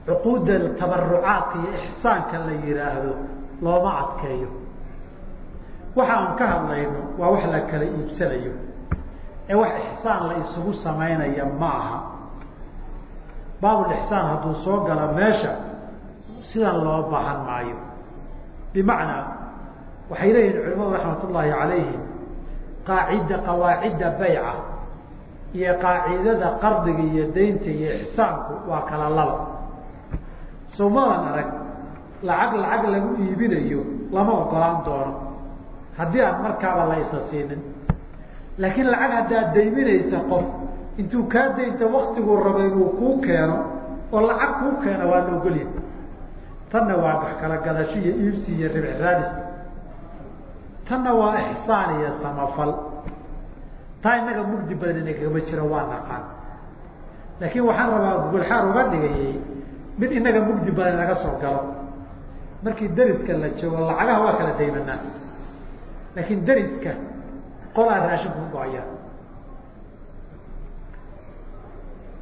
cuquuda tabarucaadka iyo ixsaanka la yihaahdo looma adkeeyo. Waxa aan ka hadlayno waa wax la kala iibsanayo ee wax ixsaan la isugu samaynaya ma aha baabulixsaan hadduu soo gala meesha sidan loo baahan maayo. Bimacnaa waxay leeyihiin culimadu raxmat ullaahi calayhim qaacida qawaacidda bayca iyo qaacidada qardiga iyo daynta iyo ixsaanku waa kala laba. Somadan arag lacag lacag lagu iibinayo lama ogolaan doono. Haddii aan markaaba la isa siinin laakiin lacag haddaad dayminaysa qof intuu kaa daynta waktiguu raba inuu kuu keeno oo lacag kuu keeno waa la ogolya tanna waa wax kala gadasho iyo iibsi iyo ribx raadis. Tanna waa ixsaan iyo samafal. Taa inaga mugdi badan inagama jiro waa naqaan. Laakiin waxaan rabaa gugulxaar uga dhigayay mid inaga mugdi badan inaga soo galo. Markii dariska la joogo lacagaha waa kala daymanaa. Laakiin dariska qolaa raashin ku go'aya.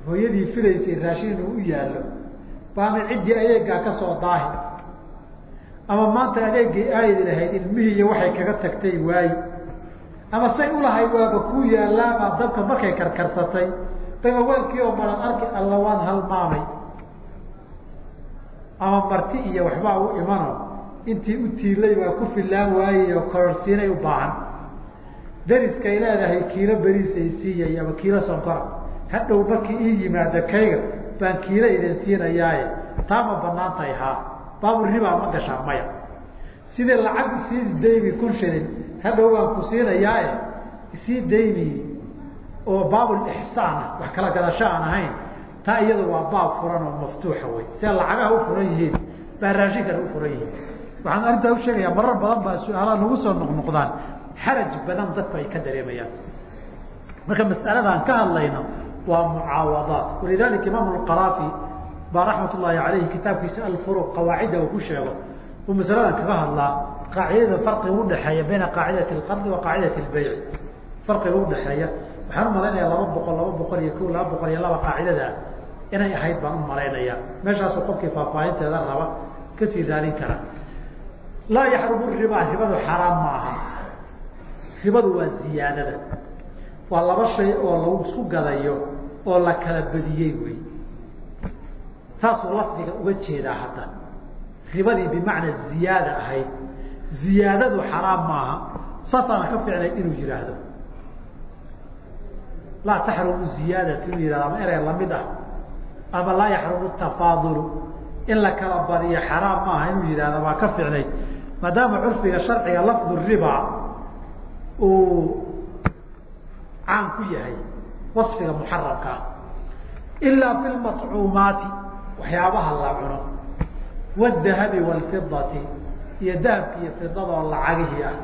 Hooyadii filaysay raashin inuu u yaallo. Baana ciddii adeegaa ka soo daahi. Ama maanta adeegay aaydi lahayd ilmihii iyo waxay kaga tagtay waayi. Ama say ulahayd waaba ku yaalaabaa dabka markay karkarsatay. Daba weelkii oo maran arki alla waan halmaamay ama marti iyo waxbaa u imano. Intii u tiilay waa ku fillaan waayey oo kororsiinay u baahan dariskay leedahay kiilo beriisay siiyay ama kiilo sonkora hadhow markii ii yimaada kayga baan kiilo idin siinayaaye taa ma bannaan tahay haa baabul ribaa ma gashaa maya. Sidii lacag isii daymi kun shilin hadhow baan ku siinayaaye isii daymi oo baabul ixsaan wax kala gadasho aan ahayn. Taa iyadu waa baab furan oo maftuuxa wey sida lacagaha u furan yihiin baa raashinkana u furan yihiin. Waxaan arrintaa usheegayaa marar badan baa su'aalaha nagu soo noqnoqdaan xaraj badan dadku ay ka dareemayaan. Marka mas'aladaan ka hadlayno waa mucaawadaat walidalika imaam alqaraafi baa raxmat ullaahi alayhi kitaabkiisa alfuruq qawaacida uu ku sheego. Uu masaladan kaga hadlaa qaacidada farqiga udhaxeeya bayna qaacidati alqardi wa qaacidati lbayc farqiga udhaxeeya waxaan u malaynaya laba boqol laba boqol iyo ko laba boqol iyo laba qaacidadaa inay ahayd baan u malaynaya meeshaasu qofkii faahfaahinteeda raba ka sii raalin kara. Laa yaxrumu ribaa ribadu xaraam ma aha ribadu waa ziyaadada. Waa laba shay oo lagu isku gadayo oo la kala badiyey wey saasuu lafdiga uga jeedaa hadda ribadii bimacna ziyaada ahayd. Ziyaadadu xaraam maaha. Saasaana ka ficnay inuu yihaahdo laa taxrumu ziyaadatu inuu yihahdo ama erey la mid ah. Ama laa yaxrumu tafaadulu. In la kala badiyo xaraam maaha inuu yihahdo baa ka ficnay maadaama curfiga sharciga lafdu riba uu caan ku yahay wasfiga muxaramka ah ilaa fi lmaطcuumaati waxyaabaha la cuno wadahabi wاlfidati iyo dahabki iyo fidada oo lacagihii ah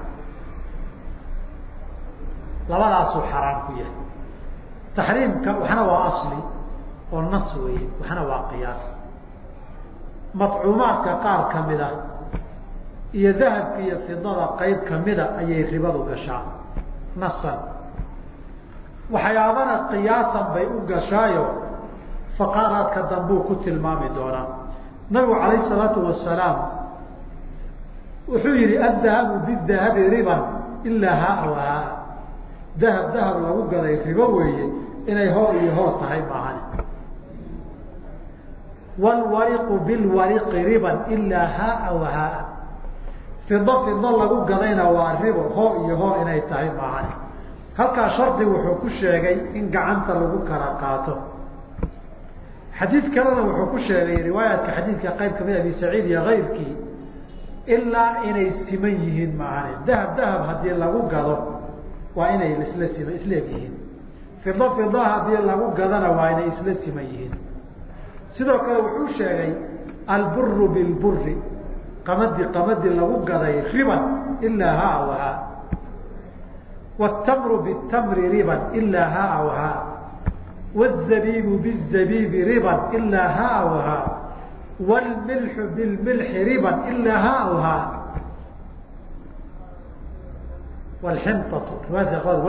labadaasuu xaraam ku yahay taxriimka waxna waa asli oo nas weeye waxna waa qiyaas maطcuumaadka qaar kamid a iyo dahabka iyo fidada qayb kamida ayay ribadu gashaa. Nasan waxyaabana qiyaasan bay u gashaayo faqaaraadka dambuu ku tilmaami doonaa nabigu calayh salaatu wasalaam wuxuu yihi addahabu bidahabi riban ilaa haa haa dahab dahab lagu gaday ribo weeye inay hoo iyo hoo tahay maahan wlwariqu bilwariqi riban ilaa haa haa fido fido lagu gadayna waa ribo hoo iyo hoo inay tahay maahan. Halkaa shardi wuxuu ku sheegay in gacanta lagu kala qaato. Xadiid kalena wuxuu ku sheegay riwaayaadka xadiidka qayb ka mid abi saciid iyo kayrkii ilaa inay siman yihiin maahane dahab dahab haddii lagu gado waa inay isla sim isla eg yihiin fido fido haddii lagu gadana waa inay isla siman yihiin. Sidoo kale wuxuu sheegay alburu bilburi qamadii qamadii lagu gaday riban ilaa ha wahaa wtamru btamri riban ilaa ha wahaa wzabiibu bzabiibi riban ilaa ha wahaa wlmilxu bilmilxi riban ilaa ha wahaa wlxinطatu riwaayadka qabaad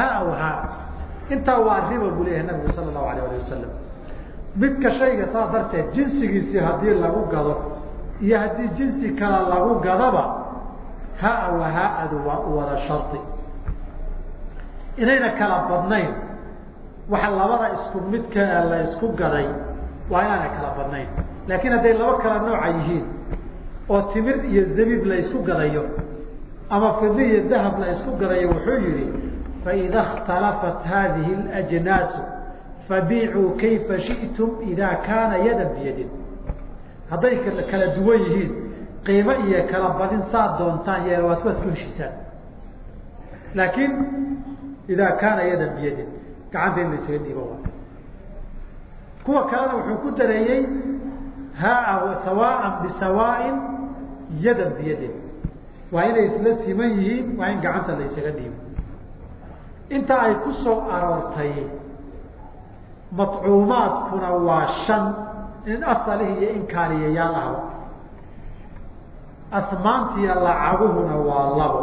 ha wahaa intaa waa riba buu leeyahay nabigu sala اlahu alayh alih wasalam midka shayga saa darteed jinsigiisii haddii lagu gado iyo haddii jinsi kale lagu gadaba haa wahaa-adu waa u wada shardi inayna kala badnayn waxa labada isku midka la isku gaday waa inaana kala badnayn. Laakiin hadday laba kala nooca yihiin oo timir iyo zabiib la gadayo ama fidi iyo dahab la gadayo wuxuu yihi faida اkhtalafat hadihi اjnaasu fabiicuu kayfa shiئtum ida kaana yadan biyadin hadday kala duwan yihiin qiimo iyo kala badin saa doontaan ye waad ku heshiisaan laakiin idaa kaana yadan biyadin gacanta in la isaga kuwa kalena wuxuu ku dareeyey haa sawaan bisawaain yadan biyadin waa inay isla siman yihiin waa in gacanta la dhiibo inta ay ku soo aroortay madcuumaadkuna waa shan in asalihi iyo inkaariyayaal ahba asmaantiiyo lacaguhuna waa labo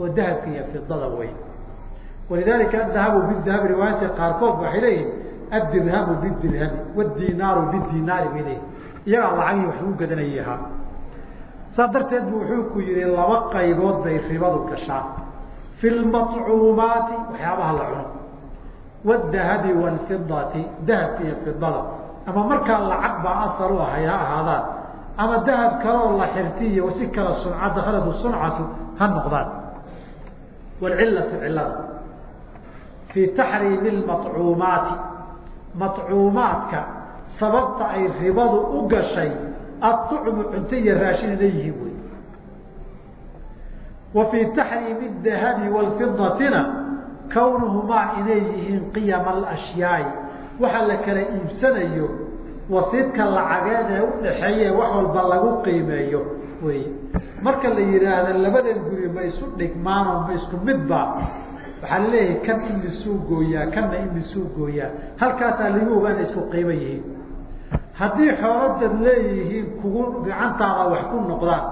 oo dahabka iyo fidada wey walidalika adahabu bidahabi riwaayadka qaarkood waxay leeyihiin addirhamu bidirhami wdinaaru bidinaari bay leeyihiin iyagaa lacagii wax lagu gadanayay ahaa. Saas darteed bu wuxuu ku yihi laba qaybood bay ribadu gashaa. Fi lmacuumaati waxyaabaha la cuno wadahabi wlfidati dahabka iyo fidada ama markaa lacag baa asal ahay ha ahaadaan ama dahab kaloo la xirtiiyo si kala sunca dakaladu suncatu ha noqdaan wlcilatu cilada fii taxriimi lmacuumaati macuumaadka sababta ay ribadu u gashay aطucmu cunto iyo raashin inay yihiin wey wa fii taxriimi dahabi wlfidatina kawnuhumaa inay yihiin qiyama alashyaai waxa la kala iibsanayo wasiidka lacageed ee udhaxeeye wax walba lagu qiimeeyo wey. Marka la yihaahda labadan guri ma isu dhigmaanoo ma isku midba. Waxaa la leeyahay kan in lisuu gooyaa kanna in lisuu gooyaa. Halkaasaa lagu ogaana isku qiimo yihiin. Haddii xooladaad leeyihiin kugu gacantaada wax ku noqdaan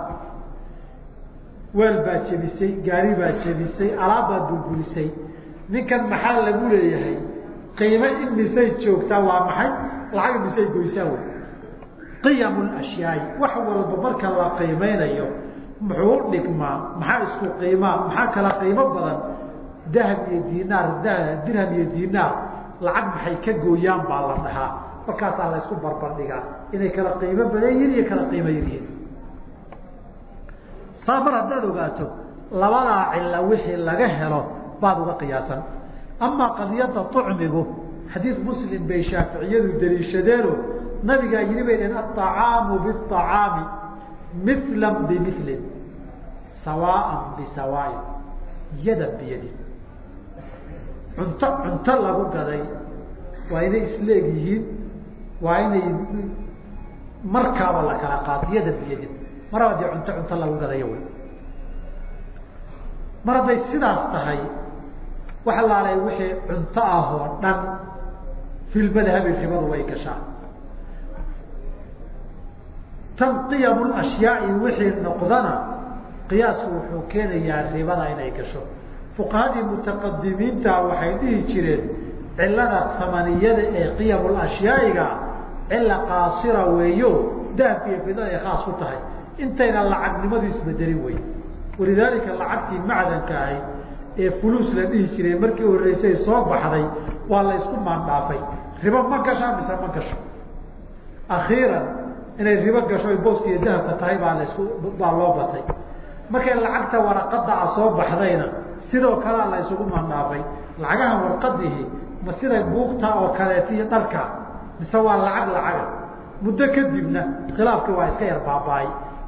weel baad jebisay gaari baad jebisay alaabbaad burburisay ninkan maxaa lagu leeyahay? qiimo in misay joogtaa waa maxay? lacag misay goysaa wey. qiyam ashyaai. wax walba marka la qiimeynayo muxuu dhigmaa? maxaa isku qiimaa? maxaa kala qiimo badan? dahab iyo dinaar dirham iyo dinaar lacag maxay ka gooyaan baa la dhahaa. markaasaa la isku barbardhigaa. inay kala qiimo badan yihiin iyo kala qiimo yaryihiin saa mar haddaad ogaato labadaa cilo wixii laga helo baad uga qiyaasan. Amaa qadiyadda ucmigu xadiid muslim bay shaaficiyadu daliishadeeno nabigaa yidhi bay dhaheen aطacaamu biطacaami mila bimilin sawaan bisawaain yadan biyadin. Cunto cunto lagu gaday waa inay isleeg yihiin waa inay markaaba la kala qaato yadan biyadin. Maraba dee cunto cunto lagu gadayo wy mar hadday sidaas tahay wax laalay wixii cunto ah oo dhan. Filmadhabi ribadu way gashaa. Tan qiyam ashyaai wixii noqdana qiyaasku wuxuu keenayaa ribada inay gasho. Fuqahadii mutaqadimiinta waxay dhihi jireen cilada tamaniyada ee qiyam ashyaaiga cila qaasira weeyo dahabka iyo fidada ay khaas ku tahay. Intayna lacagnimadu isbedelin wey walidaalika lacagtii macdanka ahay ee fuluus la dhihi jiray markii horeysay soo baxday waa la isku maandhaafay ribo ma gashaa mise ma gasho? Akhiiran inay ribo gasho ay booska iyo dahabka tahay baa lasku baa loo batay. Markay lacagta waraqada a soo baxdayna sidoo kalea la isugu maandhaafay lacagaha warqadihi ma sida buugta oo kaleeta iyo dharka mise waa lacag lacaga muddo kadibna khilaafkii waa iska yar baaba-ay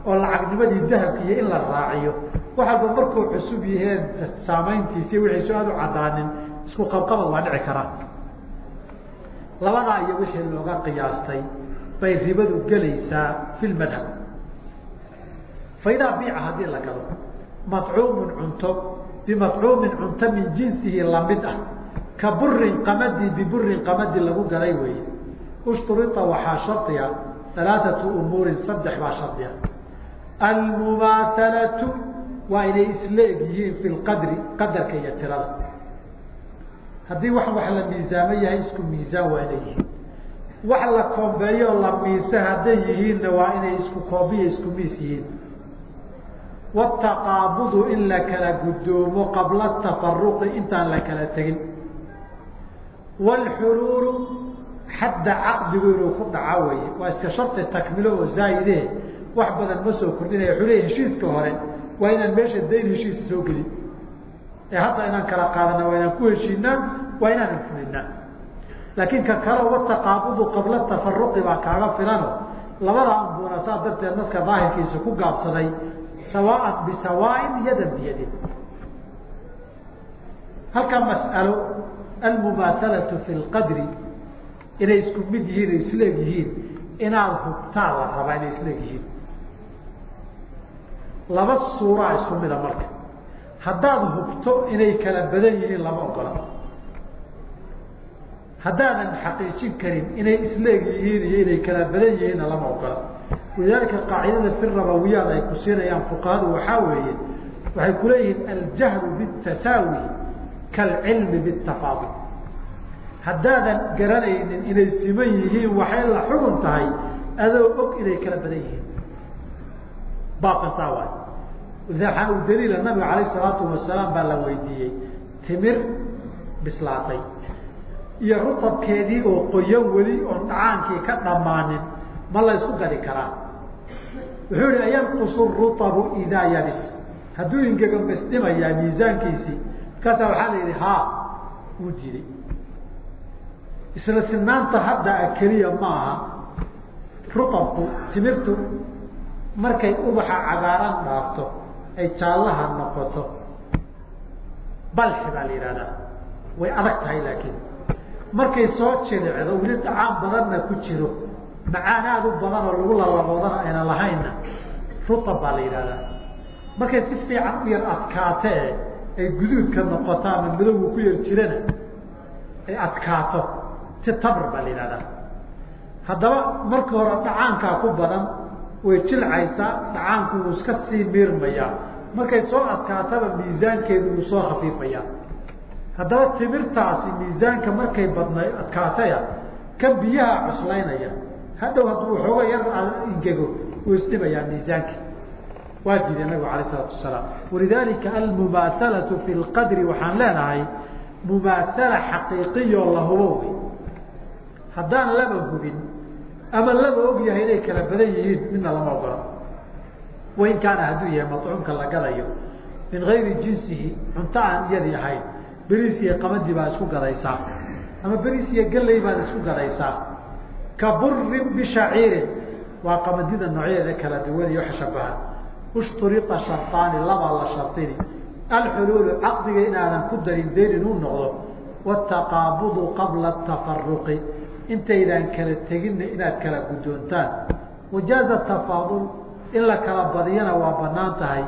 oo lacagnimadii dahabka iyo in la raaciyo. Waxalba markuu cusub yaheen saamayntiisi wixiisu aada u cadaanin isku qabqabad waa dhici karaa labadaa iyo wixii looga qiyaastay bay ribadu gelaysaa fi lmadhab faidaa biica haddii la gado macuumun cunto bimacuumin cunto min jinsihi la mid ah. Ka burin qamadi biburin qamadi lagu gaday weeye. Ushturita waxaa shardiga alaaatu umuurin saddex baa shardiga almumaahalatu waa inay isla eg yihiin fi lqadri qadarka iyo tirada haddii wax wax la miisaamo yahay isku miisaan waa inay yihiin wax la koombeeyo la miise hadday yihiinna waa inay isku koombiya isku miis yihiin wataqaabudu in la kala guddoomo qabla tafaruqi intaan la kala tegin waalxuluulu xadda caqdigu inuu ku dhaco weeye waa iska shardi takmilo oo zaayide wax badan ma soo kordhinaya. Xuley heshiiska hore waa inaan meesha dayn heshiisa soo gelin. Ee hadda inaan kala qaadana waa inaan ku heshiinaa waa inaanan fulinaa. Laakiin ka kale uga taqaabudu qabla tafaruqi baa kaaga filano labada ambuuna saas darteed naska daahirkiisa ku gaabsaday sawaan bisawaain yadan biyadin. Halkaa mas'alo almumaahalatu fi lqadri inay isku mid yihiin isleeg yihiin. Inaad hubtaa la rabaa inay isleeg yihiin laba suuraa isku mida marka. Haddaad hubto inay kala badan yihiin lama ogola. Haddaadan xaqiijin karin inay isleeg yihiin iyo inay kala badan yihiinna lama ogola. Walidaalika qaacidada fi rabawiyaad ay ku siinayaan fuqahadu waxaa weeye waxay ku leeyihiin aljahlu bitasaawi kaalcilmi bitafaadil haddaadan garanaynin inay siman yihiin waxay la xugun tahay adoo og inay kala badan yihiin baabkan saa waay. Waxaa u daliila nabiga alayh salaatu wasalaam baa la weydiiyey. Timir bislaatay. Iyo rutabkeedii oo qoyan weli oon dhacaankii ka dhammaanin ma la ysku gadi karaa wuxuu yihi ayanqusu rutabu idaa yabis. Hadduu ingega masdhimayaa miisaankiisii markaasaa waxaa la yidhi haa wuu diiday isla hadda keliya ma aha. Rutabku timirtu markay ubaxa cagaaran dhaafto ay jaallaha noqoto. Balxi baa la yihahdaa way adag tahay laakiin. Markay soo jilicdo weli dhacaan badanna ku jiro. Macaan aad u badan oo lagu lalaboodana ayna lahaynna. Rutab baa la yidhahdaa markay si fiican u yar adkaatee ay guduudka noqoto ama madowga ku yar jirana ay adkaato. Tabr baa la yihahdaa haddaba marka hore dhacaankaa ku badan way jilcaysaa dhacaanku wuu iska sii miirmayaa markay soo adkaataba miisaankeedu wuu soo khafiifayaa haddaba timirtaasi miisaanka markay badna adkaataya kan biyaha cuslaynaya. Hadhow hadduu xooga yar ingego wuu isdhimayaa miisaanka. Waa diiday nabigu alayh isalaatu wasalaam. Walidalika almumaahalatu fi lqadri waxaan leenahay mumaathala xaqiiqiyo la hubo wey haddaan laba hubin ama laba og yahay inay kala badan yihiin midna lama ogola wain kaana hadduu yahay macuumka la gadayo min gayri jinsihi cunto aan iyadii ahayn beriis iyo qamadii baad isku gadaysaa ama beriis iyo galley baad isku gadaysaa ka burin bishaciirin waa qamadida noocyadeeda kala duwan iyo shabahan ushturia sharطaani labaa la shardini alxuluulu caqdiga inaadan ku darin dayn inuu noqdo. Wاtaqaabudu qabla tafaruqi intaydaan kala teginna inaad kala guddoontaan wajaaza tafaadul in la kala badiyana waa banaan tahay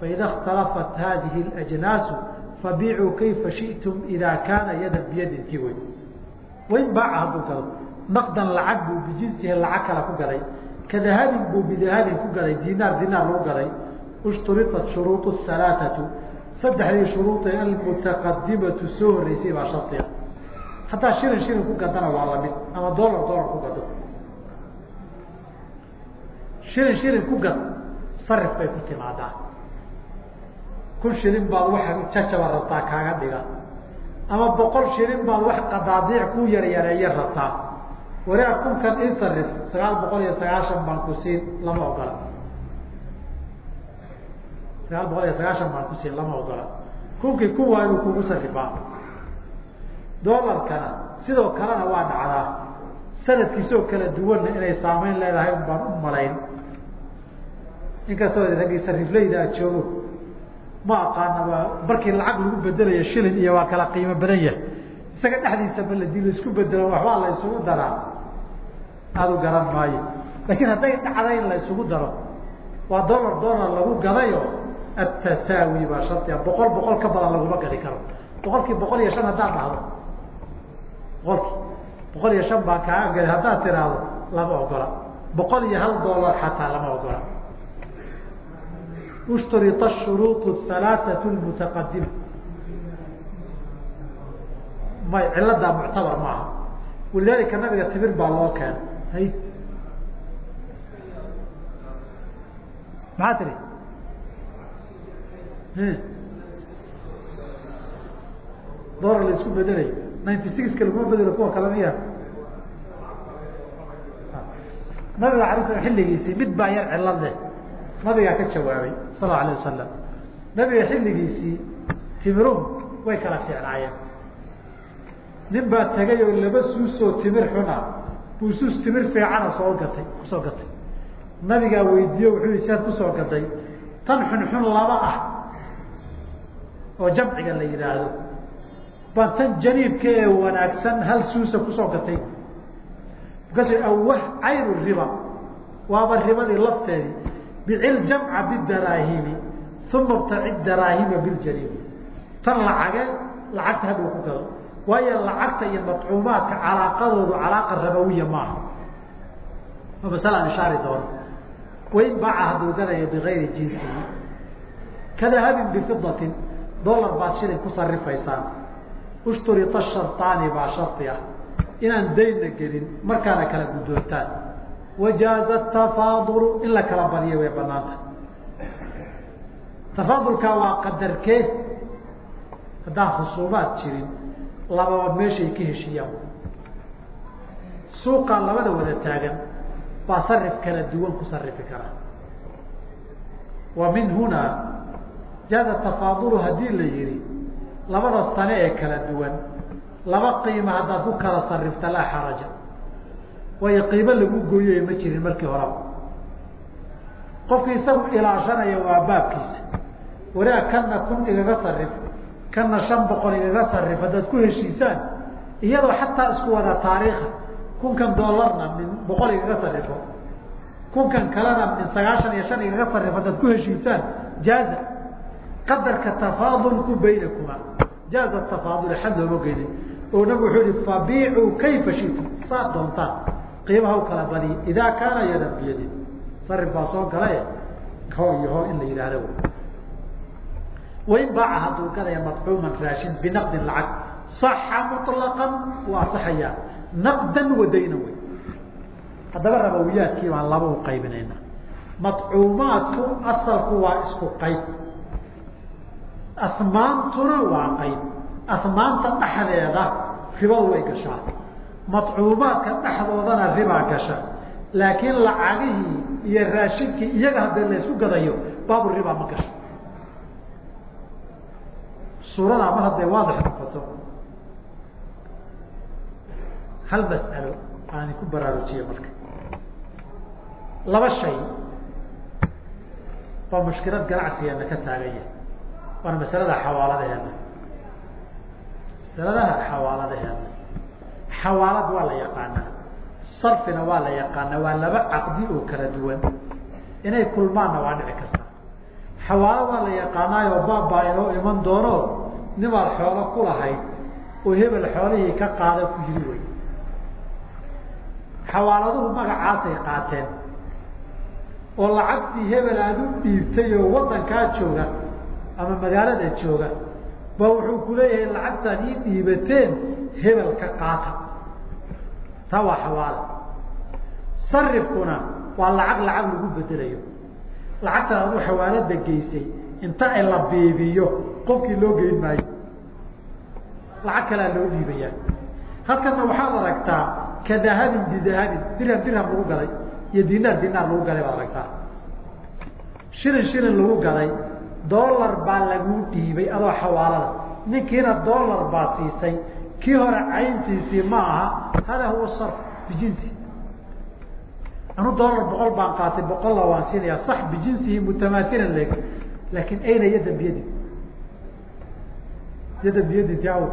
faida اkhtalafat hadihi اajnaasu fabiicuu kayfa shiئtum idaa kaana yadan biyadin ti wey wain baaca hadduu gado naqdan lacag buu bijinsihi lacag kala ku gaday kadahabin buu bidahabin ku gaday dinaar dinaar lagu gaday ishturiطat shuruuط الhalaaثatu saddexdii shuruuday almutaqadimatu soo horeysay baa shardiga haddaa shilin shilin ku gadana waa la mid ama dolar dolar ku gado shilin shilin ku gad sarif bay ku timaadaa kun shilin baad wax jajaba rabtaa kaaga dhiga. Ama boqol shilin baad wax qadaadiic ku yaryareeya rabtaa. Wareer kunkan ii sarif sagaal boqol iyo sagaashan baan ku siin lama ogola. Sagaal boqol iyo sagaashan baan ku siin lama ogola. Kunkii kun waa inuu kugu sarifaa dolarkana sidoo kalena waa dhacdaa. Sanadkiisoo kala duwanna inay saameyn leedahay un baan u malayn. Inkastoo raggii sarifleyda aad joogo ma aqaanaba markii lacag lagu bedelayo shilin iyo waa kala qiimo badan yahay. Isaga dhexdiisa ma la di la isku bedelo waxbaa la isugu daraa aada u garan maayo. Laakiin hadday dhacda in la isugu daro waa dolar dolar lagu gadayo atasaawi baa shardiga boqol boqol ka badan laguma gadi karo. Boqolkii boqol iyo shan haddaad dhahdo boqolkii boqol iyo shan baa kaa gadi haddaad tiraahdo lama ogola boqol iyo hal dolar xataa lama ogola ushturita shuruuط halaaثaة mutaqadima may ciladaa muctabar maaha walidaalika nabiga timir baa loo keena hay maxaa tiri dolar la isku bedelayo ninety sixka laguma bedelo kuwa kale miya. Nabiga alay slam xilligiisii mid baa yar cilad leh. Nabigaa ka jawaabay sal lau alayه wasalam nabiga xilligiisii timiruhu way kala fiicnaayeen. Nin baa tegay oo laba suusoo timir xuna buu suus timir fiicana soo gatay ku soo gatay. Nabigaa weydiiye wuxuu yihi siaad ku soo gaday tan xunxun laba ah oo jamciga la yidhaahdo baan tan janiibka ee wanaagsan hal suusa ku soo gatay. Markaas caynu riba. Waaba ribadii lafteedii. Bicil jamca bidaraahimi uma btacid daraahima biljaniibi tan lacage lacagta hadhow ku gado waayo lacagta iyo madcuumaadka calaaqadoodu calaaqa rabawiya maaha waa masale aan ishaari doono. Wain baaca hadduu gadaya bigayri jinsihi kadahabin bifidatin dolar baad shilin ku sarifaysaan ushturita sharطaani baa shardi ah. Inaan dayna gelin markaana kala guddoontaan wajaaza tafaadulu in la kala badiyo way banaanta tafaadulkaa waa qadarkee haddaan khusuumaad jirin lababa meeshay ka heshiiyaan. Suuqaa labada wada taagan baa sarif kala duwan ku sarifi karaa wa min hunaa jaaza tafaadulu haddii la yihi labada sane ee kala duwan laba qiima haddaad ku kala sarifta laa xaraja. Waayo qiimo lagu gooyay ma jirin markii horeba qofki isagu ilaashanaya waa baabkiisa. Wanaag kana kun igaga sarif kana shan boqol igaga sarif haddaad ku heshiisaan iyadoo xataa isku wada taariikha kunkan doolarna min boqol igaga sarifo kunkan kalena min sagaashan iyo shan igaga sarif haddaad ku heshiisaan jaaza qadarka tafaadulku baynakuma. Jaaza tafaadul xad looma geynin oo nabigu wuxuu yihi fabiicuu kayfa shitum? Saad doontaan. Qiimaha u kala badiya idaa kaana yadan biyadin sarif baa soo galae ho iyo ho in la yidhaahdo. Wain baaca hadduu gadaya madcuuman raashin binaqdin lacag. Saxa muطlaqan waa asaxayaa naqdan wadayna wey. Haddaba rabawiyaadkii baan laba u qaybinayna madcuumaadku asalku waa isku qayb asmaantuna waa qayb. Asmaanta dhexdeeda ribadu way gashaa. Madcuumaadka dhexdoodana ribaa gasha. Laakiin lacagihii iyo raashinkii iyaga haddii la isku gadayo baabu ribaa ma gasho. Suuradaa mar hadday waadix noqoto hal mas'alo aan idinku baraarujiyo marka. Laba shay baa mushkilad ganacsigeena ka taagan yahay waana masalada xawaaladaheena masaladaha xawaaladaheena xawaalad waa la yaqaanaa. Sarfina waa la yaqaanaa. Waa laba caqdi oo kala duwan. Inay kulmaanna waa dhici karta. Xawaalo waa la yaqaanaayo baabbaa inoo iman doono nimaad xoolo ku lahayd oo hebel xoolihii ka qaada ku yiri wey xawaaladuhu magacaasay qaateen. Oo lacagtii hebel aada u dhiibtay oo waddankaa jooga ama magaalada jooga ba wuxuu ku leeyahay lacagtaad ii dhiibateen hebel ka qaata. Taa waa xawaala sarifkuna waa lacag lacag lagu bedelayo. Lacagtan adu xawaalada geysay inta la biibiyo qofkii loo geyn maayo. Lacag kalea loo dhiibaya halkana waxaad aragtaa ka dahabin bidahabin dirham dirham lagu gaday iyo dinaar dinaar lagu gaday baad aragtaa. Shilin shilin lagu gaday dollar baa lagu dhiibay adoo xawaalada. Ninkiina dollar baad siisay. Kii hore cayntiisii ma aha hada huwa sarf bijinsi anu dollar boqol baan qaatay boqolla waan siinaya sax bijinsihi mutamaailan leg laakin ayna yadan biyadin. Yadan biyadin aw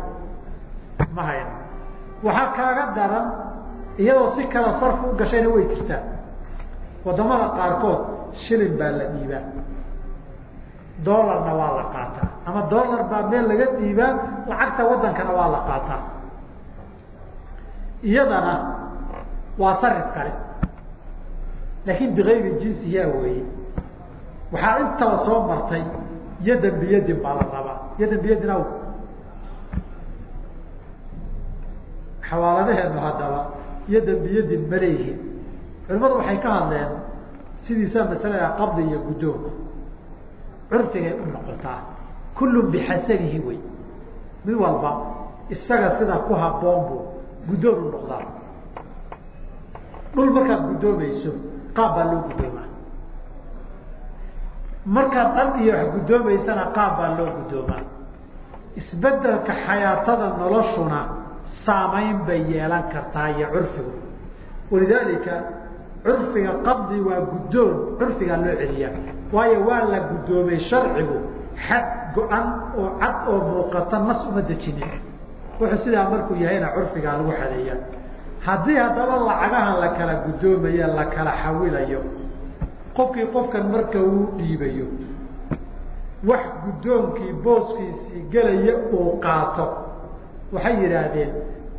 ma hayno waxaa kaaga daran iyadoo si kala sarf u gashayna way jirtaa. Wadamada qaarkood shilin baa la dhiibaa dollarna waa la qaataa ama dollar baa meel laga dhiibaa lacagta wadankana waa la qaataa iyadana waa sarif kale. Laakin bigayri jinsiyaa weeye. Waxaa intaba soo martay yadan biyadin baa la rabaa. Yadan biyadin aw xawaaladaheenu haddaba yadan biyadin ma leeyihiin culimadu waxay ka hadleen sidiisa masalada qabdi iyo guddoonku curfigay u noqotaa. Kullun bixasanihi wey. Mid walba isaga sida ku habboon buu guddoon u noqdaa. Dhul markaad guddoomayso qaab baa loo guddoomaa. Markaad dhan iyo wax guddoomaysana qaab baa loo guddoomaa. Isbedelka xayaatada noloshuna saamayn bay yeelan kartaa iyo curfigu. Walidaalika curfiga qabdi waa guddoon curfigaa loo celiyaa. Waayo waa la guddoomay sharcigu xad go-an oo cad oo muuqata nas uma dejinin. Wuxuu sidaa markuu yahayna curfigaa lagu xadeeya haddii haddaba lacagaha la kala guddoomayo la kala xawilayo qofkii qofkan marka uu dhiibayo wax guddoonkii booskiisii gelaya uu qaato waxay yidhaahdeen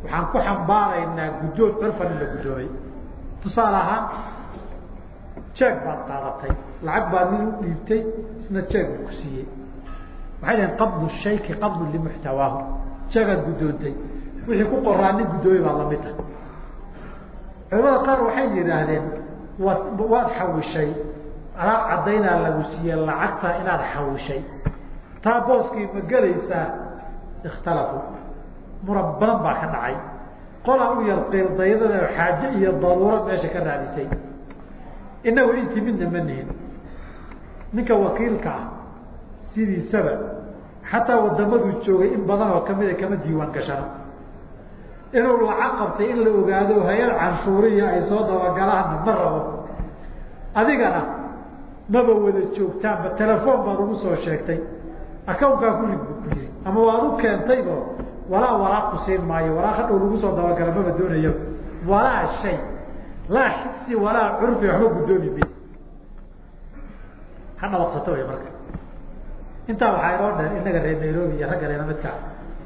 waxaan ku xambaaraynaa guddoon curfan in la guddoomay tusaale ahaan jeeg baad qaadatay. Lacag baad mid u dhiibtay isna jeeg buu ku siiyey. Waxay dhaheen qabdu shayki qabdu limuxtawaahu. Jeegaad guddoontay wixii ku qoraa nin guddoomay baad la mid tahay culamada qaar waxay yidhaahdeen waad waad xawishay alaab caddaynaa lagu siiye lacagta inaad xawishay taa booskii ma gelaysaa ikhtalafu murab badan baa ka dhacay qolaa u yar qiildaydada xaaje iyo daruuro meesha ka raadisay. Inagu intii midna ma nihin ninka wakiilka ah sidiisaba xataa wadamaduu joogay in badan oo kamida kama diiwaan gashana. Inuu lacag qabtay in la ogaado hay'ad canshuuriya ay soo dabagalaanna ma rabo. Adigana maba wada joogtaanba telefoon baad ugu soo sheegtay. Akawnkaa ku rid bu ku yiri ama waad u keentaybo walaa waraaq ku siin maayo waraaq hadhow lagu soo dabagala maba doonayo walaa shay laa xisi walaa curfi waxba guddoomi mayso ha dhawaqsato way marka. Intaa waxaa inoo dheer inaga reer nairobi iyo ragga reer midkaa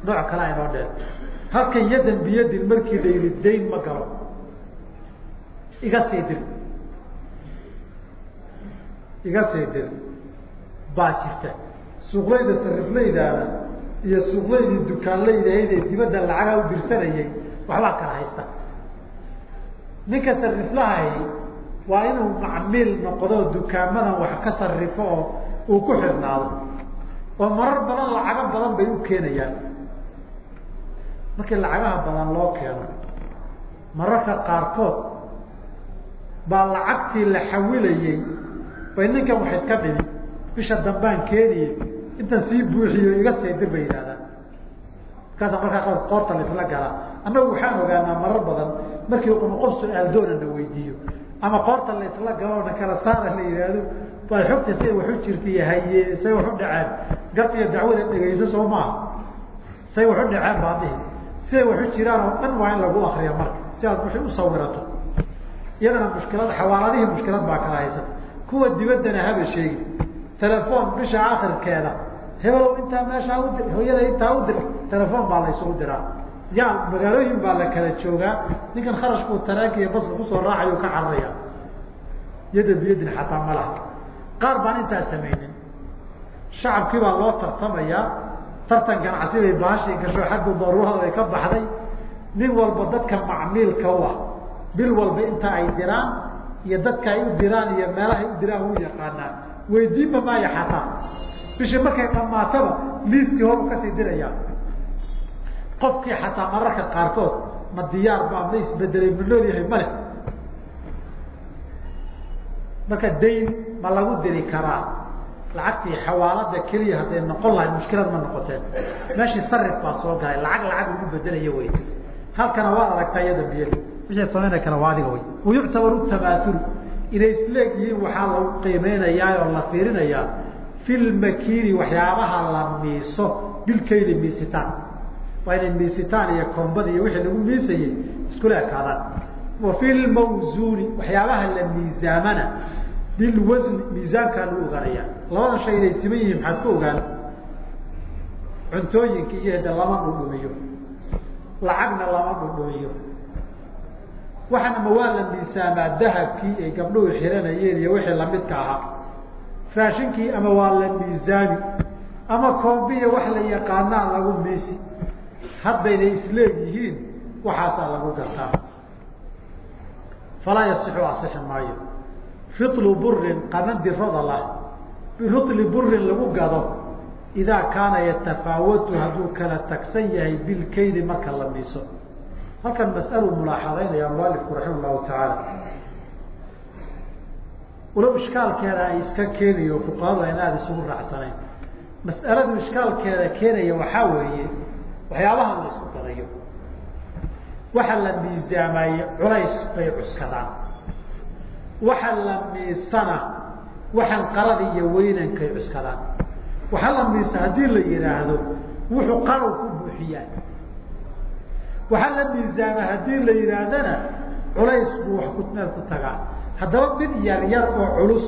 nooc kalea inoo dheer. Halkan yadan biyadin markii la yihi dayn ma galo. Iga sii dir iga sii dir baa jirta. Suuqlayda sariflaydaana iyo suuqlaydii dukaanlaydahayd ee dibadda lacagaa u dirsanayay waxbaa kala haysta. Ninka sariflahay waa inuu macmiil noqdo dukaamadan wax ka sarifo oo uu ku xirnaado. Oo marar badan lacago badan bay u keenayaan. Markii lacagaha badan loo keeno mararka qaarkood baa lacagtii la xawilayey bay ninkan wax iska dhimi bisha dambaan keeniye intan sii buuxiyo iga sii dir bay yidhahdaan. Markaasa markaa qaar qoorta la isla galaa annagu waxaan ogaanaa marar badan markii qof su'aal doona na weydiiyo ama qoorta la isla galo na kala saara la yihaahdo baa xogta siday waxu jirtay haye say waxu dhaceen gad iyo dacwada dhegayso soo maaha say waxu dhaceen baa dhihi. Siday waxu jiraan oo dhan waa in lagu akriya marka si aad wixii usawirato iyadana mushkilad xawaaladihii mushkilad baa kala haysata. Kuwa dibaddana haba sheegi telefoon bisha akhirkeeda. Hebelow intaa meeshaa udir hooyada intaa udir telefoon baa la isugu diraa. Ya magaalooyin baa la kala joogaa. Ninkan kharashkuu taraanka iyo ku soo raacayu ka cararaya yada biyadin xataa ma laha. Qaar baan intaa samaynin. Shacabkii baa loo tartamayaa. Tartan ganacsi bay baashii gasho xagga daruurada ay ka baxday. Nin walba dadka macmiilka u ah. Bil walba inta ay diraan iyo dadka ay u diraan iyo meelaha ay u diraan wuu yaqaanaa weydiinba maayo xataa bishii markay dhamaataba liiskii horu ka sii diraya qofkii xataa mararka qaarkood ma diyaar baa ma isbedelay ma nool yahay male marka dayn ma lagu diri karaa. Lacagtii xawaalada keliya hadday noqon lahay mushkilad ma noqoteen. Meeshii sarif baa soo galay lacag lacag lagu bedelayo wey halkana waad aragtaa iyada biyada wixii samayna kale waa adiga wey wayuctabaru tamaasulu inay isleeg yihiin waxaa lagu qiimeynayaa oo la fiirinayaa fi lmakiini waxyaabaha la miiso bilkayli miisitaan. Waa inay miisitaan iyo kombada iyo wixii lagu miisayey iskula ekaadaan wa fi lmawzuuni waxyaabaha la miisaamana bilwasni miisaankaa lagu ogaanaya labadan shay inay siman yihiin maxaad ku ogaan? Cuntooyinka iyo hede lama dhudhumiyo. Lacagna lama dhudhumiyo waxaana ma waa la miisaamaa dahabkii ay gabdhuhu xiranayeen iyo wixii lamidka ahaa. Raashinkii ama waa la miisaami ama koombiya wax la yaqaanaa lagu miisi. Haddaynay isleeg yihiin waxaasaa lagu gartaa. Falaa yasixu asixi maayo. Fitlu burin qamandi rodalah birutli burin lagu gado. Idaa kaana yatafaawatu hadduu kala tagsan yahay bilkayli marka la miiso halkan mas'alu mulaaxadaynaya mualifku raxima llahu tacaala. Walow ishkaalkeeda ay iska keenayo fuqahadu ayna aada isugu raacsanayn. Mas'aladu ishkaalkeeda keenaya waxaa weeye waxyaabahan la isku gadayo waxa la miisaamaye culays bay cuskadaan waxa la miisana waxaan qarada iyo weynankay cuskadaan waxa la miisa haddii la yidhaahdo wuxuu qarow ku buuxiyaa waxaa la miisaama haddii la yidhaahdana culays buu wax kumeel ku tagaa. Haddaba mid yar yar oo culus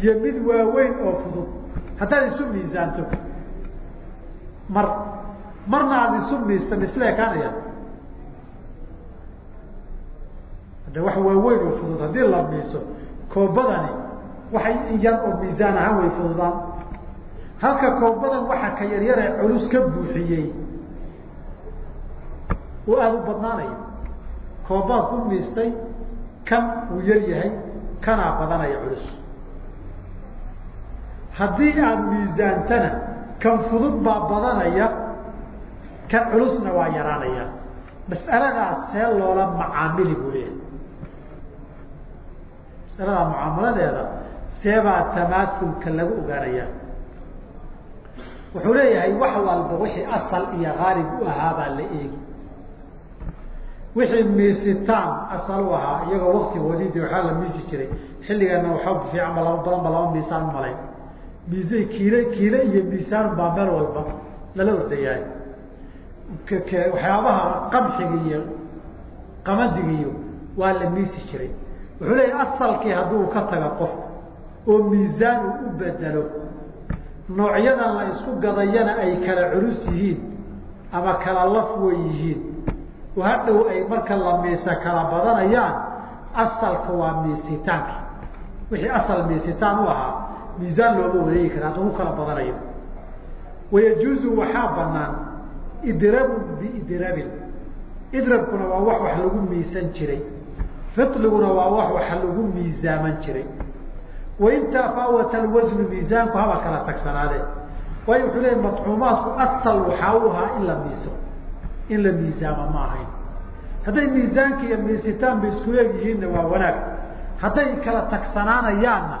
iyo mid waaweyn oo fudud haddaad isu miisaanto. Mar marna aada isu miista misle ekaanaya hadde wax waaweyn oo fudud haddii la miiso koobadani waxay yar oo miisaan ahaan way fududaan. Halka koobadan waxa ka yaryaree culus ka buuxiyey uu aada u badnaanayo. Koobaad ku miistay kan uu yar yahay kanaa badanaya culus. Haddii aada miisaantana kan fudud baa badanaya kan culusna waa yaraanaya. Mas'aladaas see loola macaamili buu leeyahay. Masaladaa mucaamaladeeda seebaa tamaasulka lagu ogaanaya. Wuxuu leeyahay wax walba wixii asal iyo haalib u ahaa baa la eegi wixii miisitaan asal ahaa iyagoo waktigoodii waxaa la miisi jiray. Xilligana waxaa fiican ba laba badan ba laba miisaan malay. Miis kiile kiile iyo miisaan baa meel walba lala ordayahay. Waxyaabaha qamxiga iyo qamadiga iyo waa la miisi jiray. Wuxuu leeyahy asalkii hadduu ka taga qof oo miisaan uu u bedelo noocyadan la isku gadayana ay kala culus yihiin ama kala laf way yihiin oo hadhow ay marka la miisa kala badanayaan asalka waa miisitaanki wixii asal miisitaan u ahaa miisaan looma wareegi kara hadduu kala badanayo. Wayajuuzu waxaa banaan idrabun biidrabin. Idrabkuna waa wax wax lagu miisan jiray. Ritliguna waa wax wax lagu miisaaman jiray. Wain tafaawata alwasnu miisaanku haba kala tagsanaadee. Waayo wuxuu leeya madcuumaadku asal waxaa u ahaa in la miiso in la miisaamo ma ahayn. Hadday miisaanka iyo miisitaan ba isku eeg yihiinna waa wanaag. Hadday kala tagsanaanayaanna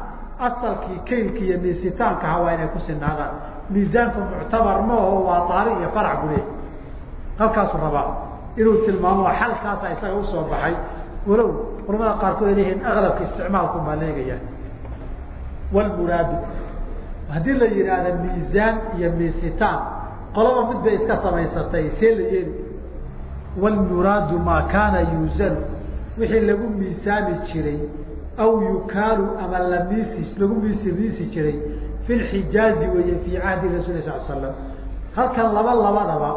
asalkii kaylka iyo miisitaanka ha waa inay ku sinaadaan. Miisaanku muctabar maaho waa daari iyo farac buu leeyahy halkaasuu rabaa inuu tilmaamo xalkaasa isaga u soo baxay. Walow culamada qaarkood ay leeyihiin aklabka isticmaalku baa leegaya wlmuraadu haddii la yidhaahda miisaan iyo miisitaan qolaba mid bay iska samaysatay see la yeeli wlmuraadu maa kaana yuusanu wixii lagu miisaami jiray aw yukaalu ama la miisi lagu miisi miisi jiray fi lxijaazi weeye fii cahdi rasul sal slam halkan laba labadaba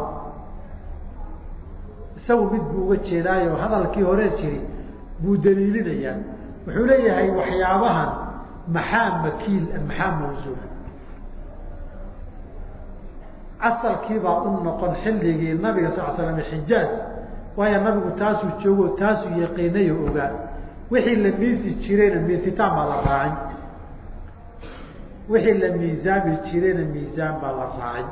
isagu mid buu uga jeedaayo hadalkii hore jiri buu daliilinayaa. Wuxuu leeyahay waxyaabahan maxaa makiil maxaa mawsuula asalkiibaa u noqon xilligii nabiga sal slam xijaaj. Waayo nabigu taasuu joogo taasuu yaqiinayo ogaa. Wixii la miisi jirayna miisitaan baa la raacin wixii la miisaami jirayna miisaan baa la raacin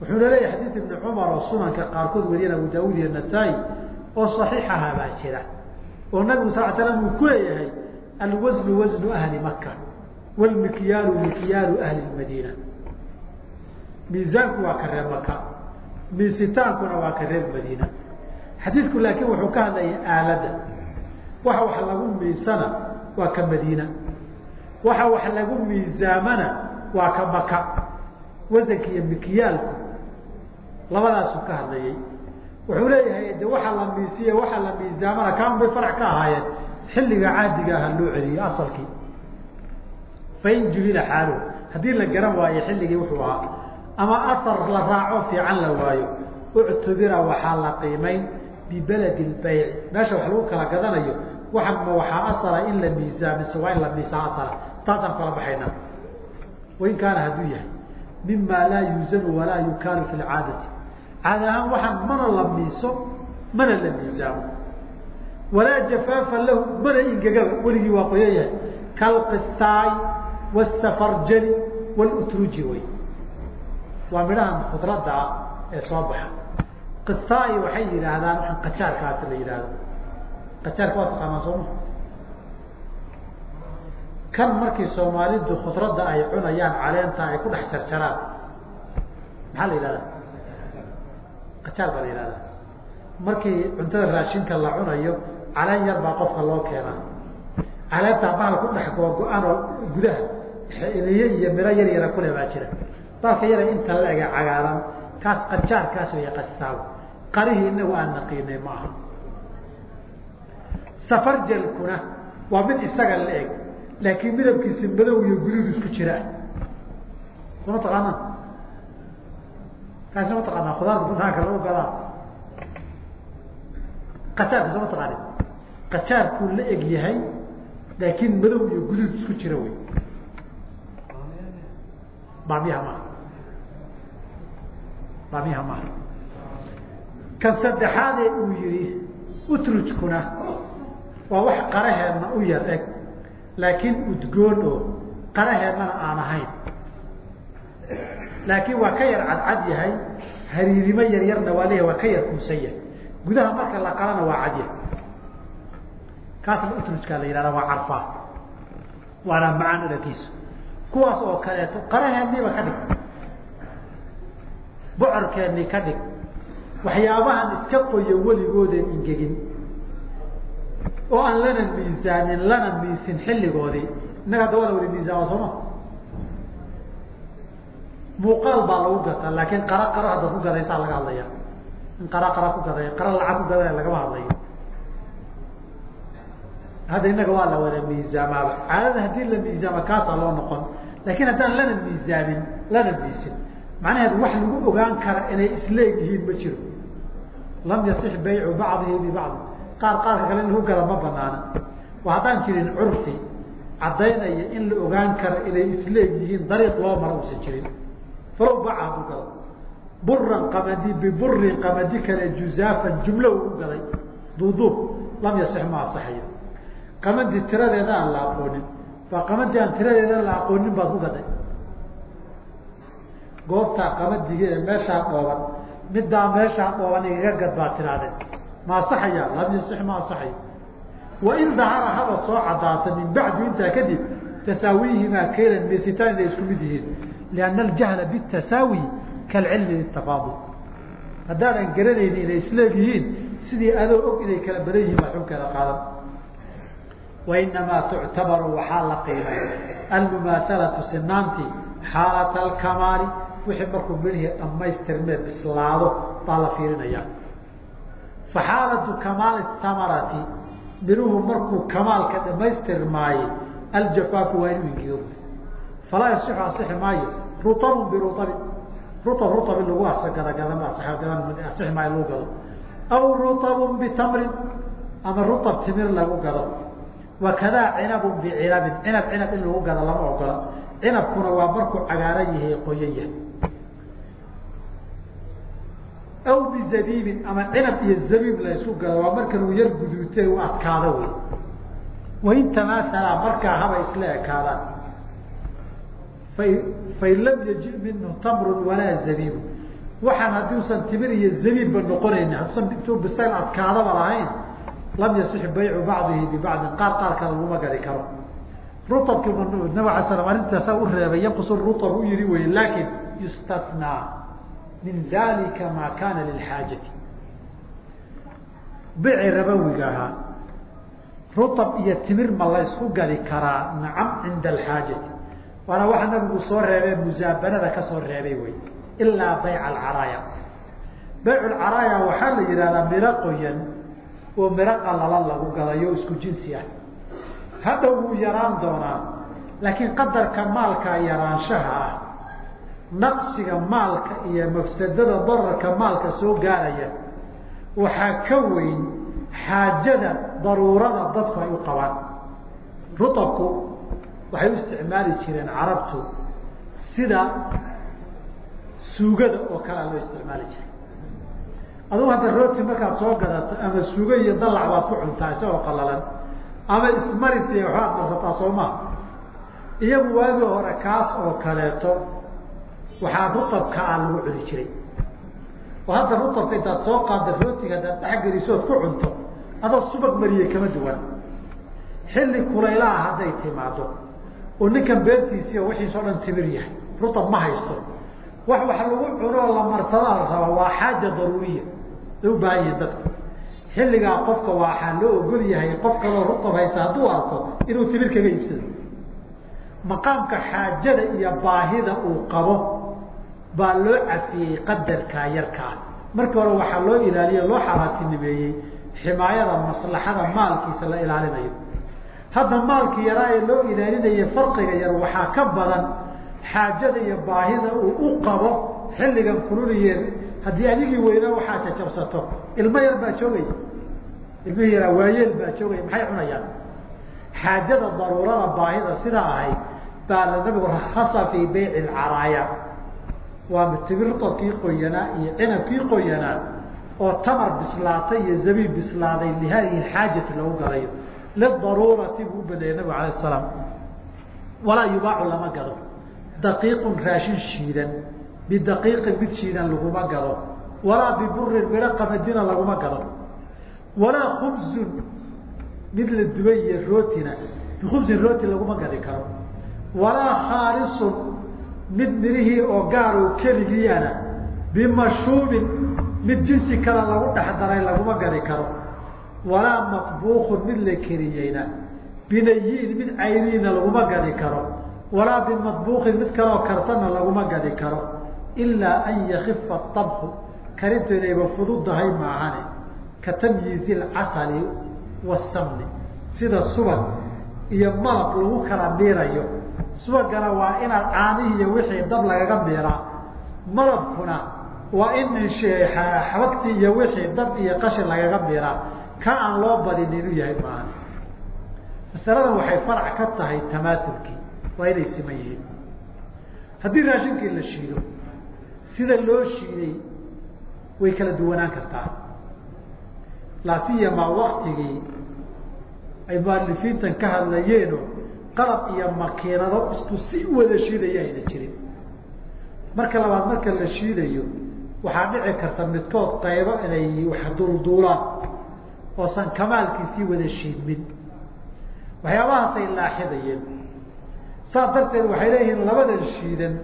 wuxuuna leeyahay xadiid ibni cumar oo sunanka qaarkood wariyeen abu daawud iyo nasaa-i oo saxiixaha baa jira oo nabigu sal slam uu ku leeyahay alwasnu wasnu ahli maka wlmikyaalu mikyaalu ahli madiina miisaanku waa ka reer maka miisitaankuna waa ka reer madiina. Xadiidku laakiin wuxuu ka hadlaya aaladda waxa wax lagu miisana waa ka madiina. Waxa wax lagu miisaamana waa ka maka wasanka iyo mikyaalku labadaasuu ka hadlayay. Wuxuu leeyahay de waxa la miisiye waxa la miisaamana kaan bay farac ka ahaayeen. Xilliga caadiga aha loo celiyey asalkii. Fain juhila xaaluhu haddii la garan waayo xilligii wuxuu ahaa ama asar la raaco fiican la waayo. Uctubira waxaa la qiimayn bibaladi lbayci meesha wax lagu kala gadanayo waxama waxaa asala in la miisaamise waa in la miisaa asala taasaan kala baxaynaa wain kaana hadduu yahay. Mima laa yuusanu walaa yukaalu fi lcaadati caada ahaan waxaan mana la miiso mana la miisaamo. Walaa jafaafa lahu mana ingegaba weligii waa qoyan yahay. Kalqistaay wsafarjani wlutruji wey waa midhahan khudradda ee soo baxa. Qistaai waxay yidhaahdaan waxaan qajaarkaasi la yidhaahdo. Qajaarka waa taqaanaa sooma kan markii soomaalidu khudradda ay cunayaan caleenta ay ku dhex jarjaraan maxaa la yihahdaa qajaar baa la yihahdaa markii cuntada raashinka la cunayo caleen yar baa qofka loo keenaa. Caleentaa bahal ku dhex googo-an oo gudaha iliye iyo miro yar yara kule baa jira baalka yara inta la ege cagaaran kaas qajaarkaas way qasaaw. Qarihii inagu naqiinay ma aha. Safarjalkuna waa mid isaga la eg laakiin midabkiisi madow iyo guduud isku jira. Soo ma taqaanaa? Kaasi ma taqaanaa? Khudaarta banaanka lagu gadaa. Qajaarka soo ma taqaanin qajaarkuu la eg yahay laakiin madow iyo guduud isku jira wey baamiyaha maaha baamiyaha maaha kan saddexaadee uu yihi utrujkuna waa wax qaraheedna u yar eg laakiin udgoon oo qaraheednana aan ahayn. Laakiin waa ka yar cadcad yahay hariirimo yar yarna waa leeyahay waa ka yar kuusan yahay. Gudaha marka la qalana waa cad yahay. Kaasna utrujkaa la yihahda waa carfaa waana macaan dhadhankiisu kuwaas oo kaleeto qaraheedniiba ka dhig bocorkeennii ka dhig. Waxyaabahan iska qoyo weligooden ingegin. Oo aan lana miisaanin lana miisin xilligoodii. Innaga hadda waa la wadi miisaama sooma muuqaal baa lagu gataa laakiin qara qara haddaad ku gadaysaa laga hadlaya in qara qara ku gadaya qara lacag ku gadaya lagama hadlayo. Hadda innaga waa la wada miisaamaaba. Caadada haddii la miisaama kaasaa loo noqon. Laakiin haddaan lana miisaamin lana miisin macnaheedu wax lagu ogaan kara inay isleeg yihiin ma jiro. Lam yasix baycu bacdihi bibacdi qaar qaarka kale in lagu gala ma banaana. Waa haddaan jirin curfi caddaynaya in la ogaan karo inay isleeg yihiin dariiq loo mara uusan jirin. Falow baca hadduu galo buran qamadi biburin qamadi kale juzaafan jumlo u gaday duuduub lam yasix ma asaxayo qamadi tiradeeda aan la aqoonin. Waa qamadii aan tiradeeda la aqoonin baad ku gaday goobtaa qamadigeeda meeshaa dhooban middaa meeshaa dhooban igaga gad baa tirahdeen ma asaxaya lam ma asaxayo wain dahara haba soo cadaata min bacdu intaa kadib tasaawiyihimaa kaylan meesitaan inay isku mid yihiin. Lianna aljahla bitasaawi kalcilmi litafaadul haddaadan garanayni inay isleeg yihiin sidii adoo og inay kala badan yihiin baa xunkeeda qaadan. Wainamaa tuctabaru waxaa la qiimay almumaahalatu sinaantii xaalata alkamaali wixii markuu midhihii dhamaystirmee bislaado baa la fiirinayaa fa xaalatu kamaali hamarati midhuhu markuu kamaalka dhamaystirmaaye aljafaafu waa inuu ingiyo falaa yasixu asixi maayo ruabun biruabin ruab ruab in lagu asgadagaasixi maayo lagu gado aw ruabun bitamrin ama ruab timir lagu gado wakadaa cinabun bicinabin cinab cinab in lagu gado lama ogola. Cinabkuna waa markuu cagaaran yahay qoyan yahay aw bizabiibin ama cinab iyo zabiib la isku gado waa markan uu yar guduute u adkaado wey wain tamaahalaa markaa haba isla ekaadaan fain lam yaji minhu tamrun walaa zabiibu waxaan haddiusan timir iyo zabiibba noqonayni hadduusan bisayl adkaadaba lahayn lam yasix baycu bacdihi bibacdin qaar qaar kale laguma gadi karo ruabkii nabig ala slam arrintaasa u reebay yanqusu ruab u yihi wey laakin yustathnaa min dalika maa kaana lilxaajati. Bici rabawiga ahaa ruab iyo timir ma la ysku gadi karaa nacam cinda alxaajati. Waana waxa nabigu soo reebee musaabanada ka soo reebay wey ilaa bayc alcaraaya. Bayc lcaraaya waxaa la yihahdaa miro qoyan oo miro qalalan lagu gadayo isku jinsi ah. Hadhow wuu yaraan doonaa laakiin qadarka maalka yaraanshaha ah naqsiga maalka iyo mafsadada dararka maalka soo gaaraya waxaa ka weyn xaajada daruurada dadku ay u qabaan. Rutabku waxay u isticmaali jireen carabtu sida suugada oo kalea loo isticmaali jiray. Adugu hadda rooti markaad soo gadato ama suugo iyo dalac baad ku cuntaa isagoo qalalan ama ismarit iyo waxbaad marsataa soo maa iyagu waagii hore kaas oo kaleeto waxaa rutabka a lagu cuni jiray. Oo hadda rutabka intaad soo qaada rootiga hadaad dhexgelisood ku cunto adoo subag mariyey kama duwan xilli kulaylaha hadday timaado oo ninkan beertiisii oo wixiis o dhan timir yahay. Rutab ma haysto. Wax wax lagu cunoo la marsadaa la rabaa waa xaaja daruuriya. Ay u baahan yihiin dadku. Xilligaa qofka waxaa loo ogol yahay qof kaloo rutab haysta hadduu arko inuu timir kaga iibsado. Maqaamka xaajada iyo baahida uu qabo baa loo cafiyey qadarkaa yarkaa markii hore waxaa loo ilaaliye loo xaraatinimeeyey ximaayada maslaxada maalkiisa la ilaalinayo. Hadda maalkii yaraa ee loo ilaalinaya farqiga yar waxaa ka badan xaajada iyo baahida uu u qabo xilligan kululiyee haddii adigii weynaa waxaa jajabsato. Ilmo yar baa joogaya ilmihii yaraa waayeel baa joogaya maxay cunayaan? Xaajada daruurada baahida sidaa ahayd baa la nabigu rakasa fii bayci lcaraaya waa tibirtokii qoyanaa iyo cinabkii qoyanaa oo tamar bislaatay iyo zabiib bislaaday lihadihi xaajati lagu galayo. Lidaruurati buu u baneeyey nabigu alayh walaa yubaacu lama gado daqiiqun raashin shiidan. Bidaqiiqin mid shiidan laguma gado walaa biburin midho qamadina laguma gado walaa khubzun mid la dubay iyo rootina. Bikhubsin rooti laguma gadi karo. Walaa khaalisun mid midhihii oo gaar oo keligiiana bimashuubin mid jinsi kale lagu dhex daray laguma gadi karo. Walaa matbuukun mid la keriyeyna binayiin mid cayniina laguma gadi karo. Walaa bimadbuuqin mid kaleoo karsanna laguma gadi karo. Ilaa an yakifa abku karintu inayba fududahay maahane. Ka tamyiizi lcasali wasamni sida subag iyo malab lagu kala miirayo subagana waa inaad caanihii iyo wixii dab lagaga miiraa malabkuna waa in xabagtii iyo wixii dab iyo qashin lagaga miiraa ka aan loo badin inuu yahay maahan masaladan waxay farac ka tahay tamaasulkii. Waa inay siman yihiin. Haddii raashinkii la shiido sida loo shiiday way kala duwanaan kartaa. Laasiyama waktigii ay mualifiintan ka hadlayeeno qalab iyo makiinado isku si wada shiidaya ayna jirin. Marka labaad marka la shiidayo waxaa dhici karta midkood qaybo inay wax duulduulaan oosan kamaalkiisii wada shiidmin waxyaabahaasay laaxidayeen. Saas darteed waxay leeyihiin labadan shiidan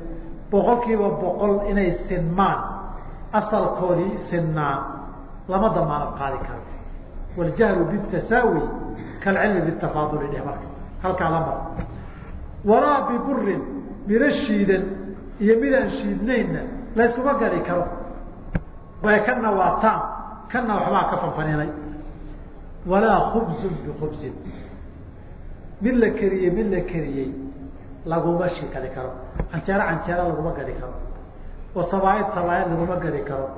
boqol kiiba boqol inay sinmaan. Asalkoodii sinnaan lama damaanad qaadi karo waljahlu bitasaawi kalcilmi bitafaaduli dheh marka halkaa la maro walaa biburin midho shiidan iyo midaan shiidnaynna layskuma gadi karo. Way kana waa taam kana waxbaa ka fanfaninay. Walaa khubzun bikhubzin mid la keriyey mid la keriyey laguma shi gadi karo. Canjeero canjeero laguma gadi karo. Oo sabaayad sabaayad laguma gadi karo.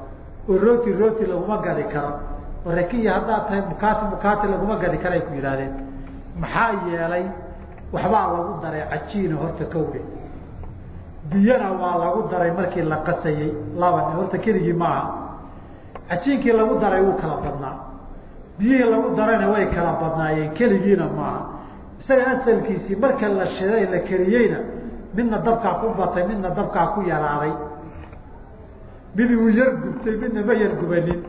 Oo rooti rooti laguma gadi karo. Oo rakiya haddaad tahay mukaati mukaati laguma gadi karo ay ku yidhahdeen maxaa yeelay waxbaa lagu daray cajiina horta kowge biyana waa lagu daray markii la qasayey laba horta keligii maaha cajiinkii lagu daray wuu kala badnaa. Biyihii lagu darayna way kala badnaayeen keligiina maaha isaga asalkiisii marka la shiday la keriyeyna midna dabkaa ku batay midna dabkaa ku yaraaday. Mid uu yar gubtay midna ma yar gubanin.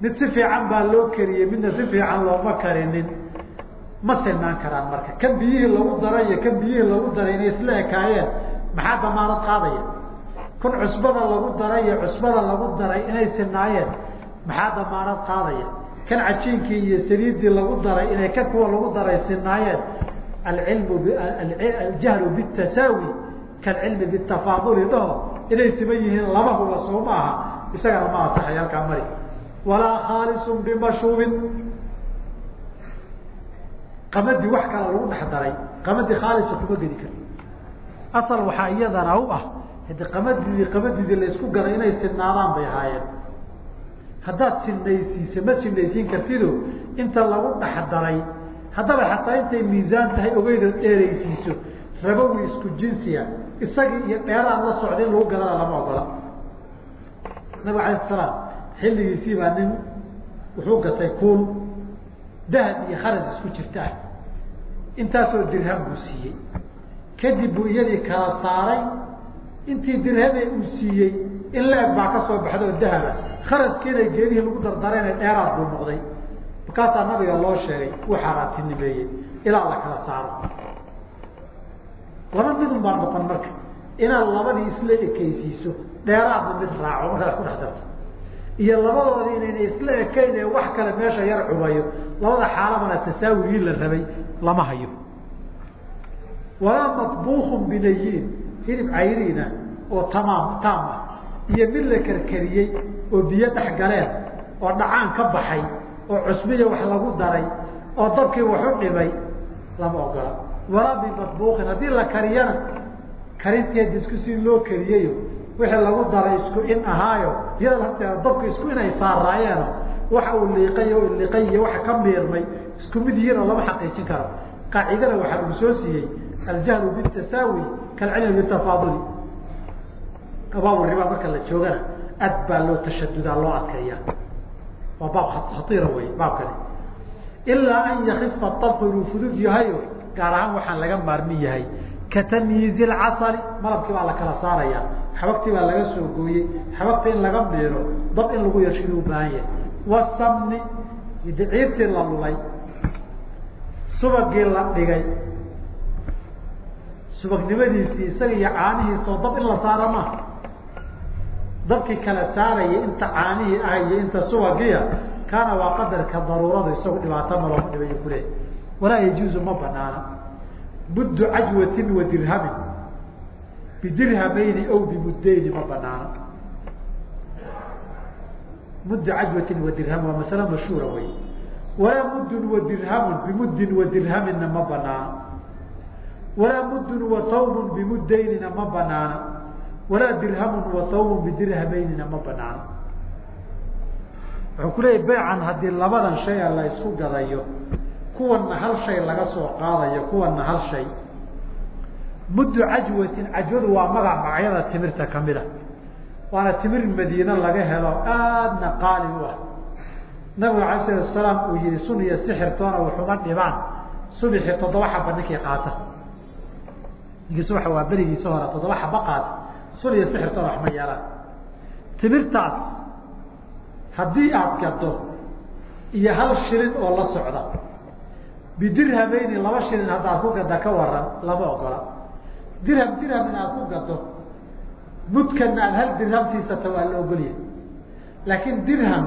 Mid si fiican baa loo keriyey midna si fiican looma karinin ma sinaan karaan marka. Kan biyihii lagu daray iyo kan biyihii lagu daray inay isla ekaayeen maxaa damaanad qaadaya kun cusbada lagu daray iyo cusbada lagu daray inay sinaayeen maxaa damaanad qaadaya kan cajiinkii iyo saliiddii lagu daray inay ka kuwa lagu daray sinaayeen alcilmu aljahlu bitasaawi kalcilmi bitafaaduli dhaho. Inay siman yihiin laba huba soo ma aha isagana ma asaxay mari. Walaa khaalisun bimashuubin qamadii wax kala lagu dhex daray qamadii khaalisa kuma gedi kari asal waxaa iyadana u ah hadi qamadidii qamadidii laysku gaday inay sinaadaan bay ahaayeen. Haddaad sinaysiisa ma sinaysiin kartido inta lagu dhex daray. Haddaba xataa intay miisaan tahay ogeydood dheeraysiiso rabowi isku jinsiya isagii iyo dheeraad la socda in lagu gadana lama ogola. Nabig alayh salaam xilligiisii baa nin wuxuu gatay kuul dahab iyo kharas isku jirta ah intaasoo dirham buu siiyey. Kadib buu iyadii kala saaray. Intii dirhame uu siiyey in la-eg baa ka soo baxda oo dahaba kharaskiina geedihii lagu dardarayna dheeraad buu noqday. Markaasaa nabiga loo sheegay uu xaaraantinimeeyey ilaa la kala saaro. Laba midun baa noqon marka. Inaad labadii isla ekeysiiso dheeraadna mid raaco. Markaad ku dhex darto iyo labadoodii inayna isla ekayn ee wax kale meesha yar cubayo. Labada xaalabana tasaawigii la rabay lama hayo. Walaa maطbuukun binayin hilib cayriina oo tamaam taam ah. Iyo mid la karkariyey oo biyo dhex galeen oo dhacaan ka baxay oo cusbiya wax lagu daray oo dabkii waxu dhimay lama ogola. Walaa bimaطbuuqin haddii la kariyana karinteeda isku si loo kariyeyo wixii lagu daray isku in ahaayo iyada lafteeda dabka isku inay saaraayeeno waxa uu liiqay o liiqay iyo waxa ka miirmay isku mid yihiin oo lama xaqiijin karo. Qaacidana waxaa lagu soo siiyey aljahlu bitasaawi kalcilmi bitafaaduli abaabu riba marka la joogana ad baa loo tashadudaa loo adkeeya waa baab khaiira wey baabkani. Ilaa an yakifa abku inuu fudud yahayo gaar ahaan waxaan laga maarmin yahay. Ka tamyiizi lcasali malabkii baa la kala saaraya xabagtii baa laga soo gooyey xabagta in laga miiro dab in lagu yeeshidu u baahan yahay wasamni diciirtii la lulay subagii la dhigay. Subagnimadiisii isaga iyo caanihiisoo dab in la saara ma. Dabkii kala saaraya inta caanihii ah iyo inta subagiya kaana waa qadarka daruuradu isagu dhibaato malooma dhibayo kuleey walaa yajuuzu ma banaana. Buddu cajwatin wa dirhamin bidirhamayni aw bimudayni ma banaana muddu cajwatin wa dirham waa masale mashhuura wey walaa muddun wa bimuddin wa ma banaana walaa muddun wa hawbun bimudaynina ma banaana walaa dirhamun wa hawbun bidirhamaynina ma banaana wuxuu ku leeyahy baycan haddii labadan shay a la isku gadayo kuwana hal shay laga soo qaadayo kuwana hal shay muddu cajwatin cajwadu waa magac magacyada timirta ka mid a waana timir madiine laga helo aadna qaali u ah. Nabiga alay slat salaam uu yihi sun iyo sixirtoona waxuma dhibaan subixii toddoba xaba ninkii qaata. Ninkii subaxa waa berigiisa hore toddoba xaba qaata. Sun iyo sixirtoona waxma yeelaan. Timirtaas haddii aada gado iyo hal shilin oo la socda bidirhameyni laba shilin haddaad ku gada ka waran lama ogola dirham dirham in aad ku gado mudkana aad hal dirham siisata waa la ogolyahay. Laakiin dirham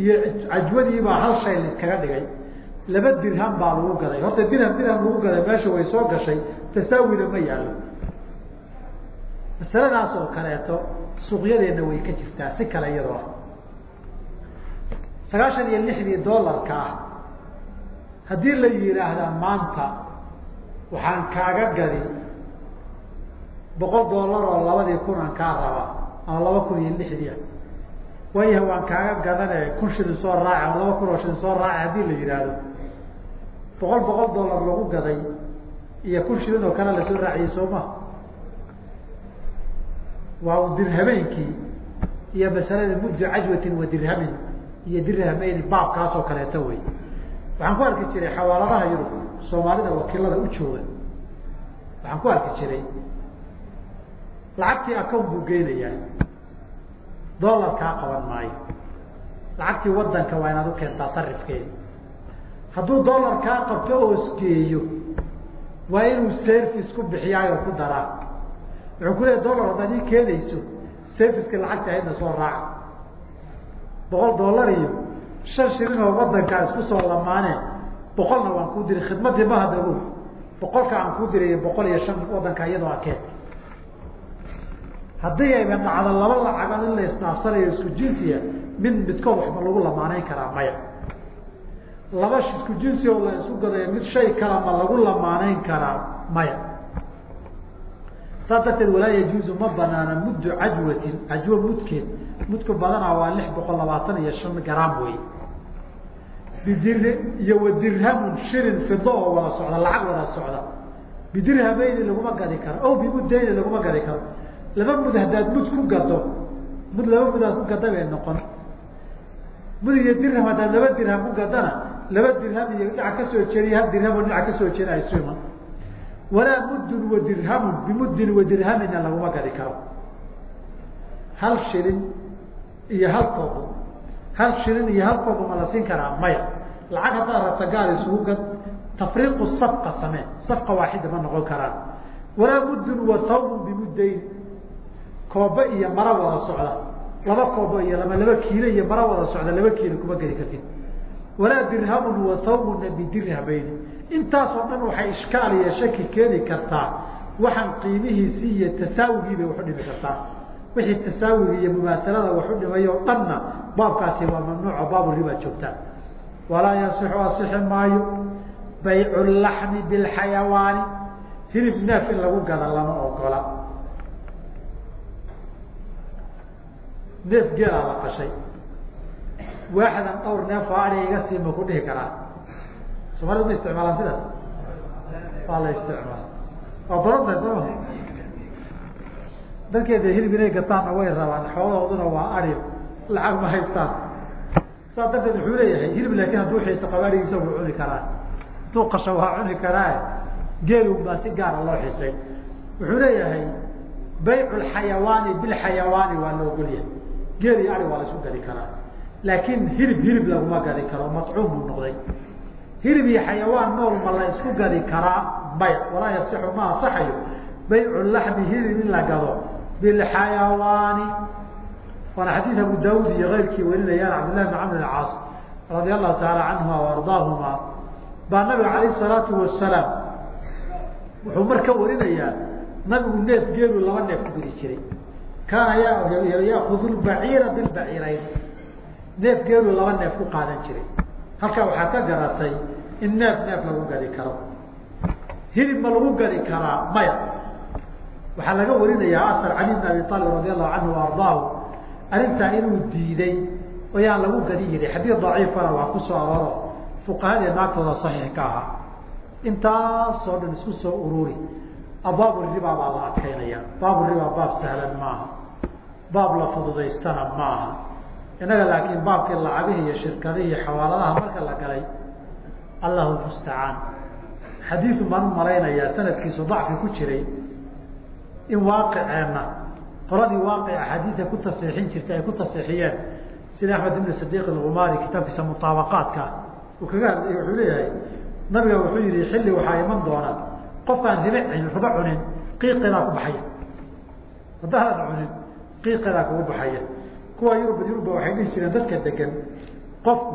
iyo cajwadiibaa hal shay la iskaga dhigay. Laba dirham baa lagu gaday. Horta dirham dirham lagu gaday meesha way soo gashay. Tasaawina ma yaallo. Masaladaas oo kaleeto suuqyadeenna way ka jirtaa si kale iyadoo ah. Sagaashan iyo lixdii dollarka ah haddii la yidhaahda maanta waxaan kaaga gadi boqol dollar oo labadii kun aan kaa rabaa ama laba kun iyo lixdii ah waayaha waan kaaga gadane kun shilin soo raaci ama laba kun oo shilin soo raaci haddii la yidhaahdo. Boqol boqol dollar lagu gaday iyo kun shilin oo kale la soo raaciyey soo ma? Waa dir habeenkii iyo masalada muddu cajwatin wa dirhamin iyo dirhameyni baabkaas oo kaleeto wey. Waxaan ku arki jiray xawaaladaha yurub soomaalida wakiilada u jooga. Waxaan ku arki jiray lacagtii account buu geynayaa. Dollar kaa qaban maayo. Lacagtii wadanka waa inaad u keentaa sarifkeedi hadduu dollar kaa qabto oo isgeeyo waa inuu service ku bixiyaayo ku daraa. Wuxuu ku leeya dollar haddaad ii keenayso serviceka lacagta ahaydna soo raaca boqol dollar iyo shan shilin oo wadankaa isku soo lamaaneen boqolna waan kuu diray khidmadii ma hadago boqolka aan kuu diray boqol iyo shan wadanka iyadoo akeen haddii ayba dhacdo laba lacagood in la isdhaafsanayo isku jinsiya mid midkood waxba lagu lamaaneyn karaa maya. Laba isku jinsi oo la isku gadayo mid shay kala ma lagu lamaaneyn karaa maya. Saas darteed walaa yajuuzu ma banaana muddu cajwatin cajwo mudkeed. Mudku badanaa waa lix boqol labaatan iyo shan garaam wey bidir iyo wa dirhamun shilin fido oo wada socda lacag wada socda. Bidirhameyni laguma gadi karo o bimudayni laguma gadi karo laba mud haddaad mud ku gado mud laba mud aad ku gada bay noqon. Mud iyo dirham haddaad laba dirham ku gadana laba dirham iyo dhinac ka soo jeediya hal dirham oo dhinac ka soo jeeda ay isu iman. Walaa muddun wa dirhamun bimuddin wa dirhamina laguma gadi karo. Hal shilin iyo hal koobo hal shilin iyo hal koobo ma la siin karaa maya. Lacag haddaad rabta gaal isugu gad tafriiqu safqa samee safqa waaxida ma noqon karaan. Walaa muddun wa thawbun bimuddayn kooba iyo mara wada socda. Laba koobo iyo laba laba kiilo iyo mara wada socda laba kiilo kuma geli kartid. Walaa dirhamun wa thawbuna bidirhamayni intaasoo dhan waxay ishkaal iyo shaki keeni kartaa. Waxaan qiimihiisii iyo tasaawigii bay waxu dhimi kartaa. Wixii tasaawigi iyo mumaasalada waxu dhimay oo dhanna baabkaasi waa mamnuuco baabu ribaad joogtaan walaa yasixu asixi maayo. Baycu laxmi bilxayawaani hilib neef in lagu gada lama ogola neef geelaa la qashay. Waaxdan dhawr neef oo adi iga sii ma ku dhihi karaa. Soomaalida ma isticmaalaan sidaas? Waa la isticmaala waa badan tahay sooma dadkeeda hilib inay gataanna way rabaan. Xoolahooduna waa ari. Lacag ma haystaan. Saas darteed wuxuu leeyahay hilib laakiin hadduu xiiso qabo arigiisa wuu cuni karaa. Hadduu qasho waa cuni karaa geelun baa si gaara loo xisay. Wuxuu leeyahay baycu lxayawaani bilxayawaani waa la ogolyahay geel iyo ari waa la isku gadi karaa. Laakiin hilib hilib laguma gadi karo matcuum buu noqday. Hilib iyo xayawaan nool ma la gadi karaa maya walaa yasixu ma asaxayo baycu laxmi hilib in la gado. Bilxayawaani waana xadiid abu daawud iyo keyrkii warinayaan cabdillahi bn camr caas radia allahu taala canhuma waardaahuma baa nabiga calayh salaatu wasalaam wuxuu marka warinayaa nabigu neef geelu laba neef ku geli jiray kaana yaakudu lbaciira bilbaciirayn neef geelu laba neef ku qaadan jiray. Halkaa waxaa ka garatay in neef neef lagu gadi karo. Hilib ma lagu gadi karaa? Maya. Waxaa laga warinayaa asar cali bn abi aalib radi allahu canhu ardaahu arrintaa inuu diiday oyaan lagu gadi yihi xadiid daciifana waa ku soo arooro. Fuqahadii naagtooda saxiix ka ahaa. Intaasoo dhan isku soo ururi abaabu ribaa baa la adkaynaya. Baabu ribaa baab sahlan maaha. Baab la fududaystana maaha. Innaga laakiin baabkii lacagihii iyo shirkadihi iyo xawaaladaha marka la galay allahu mustacaan xadiidu maan u malaynayaa sanadkiisu dacfi ku jiray in waaqiceenna qoladii waaqic axaadiida ku tasiixin jirtay ay ku tasiixiyeen. Sida axmed ibn sadiiq algumaari kitaabkiisa mutaabaqaadka uu kaga hadlay wuxuu leeyahay nabiga wuxuu yihi xilli waxaa iman doona qofkaan riba cunin qiiqeedaa ku baxaya. Haddaadan cunin qiiqeedaa kugu baxaya. Kuwa yurub yuruba waxay dhihi jireen dadka degan qofku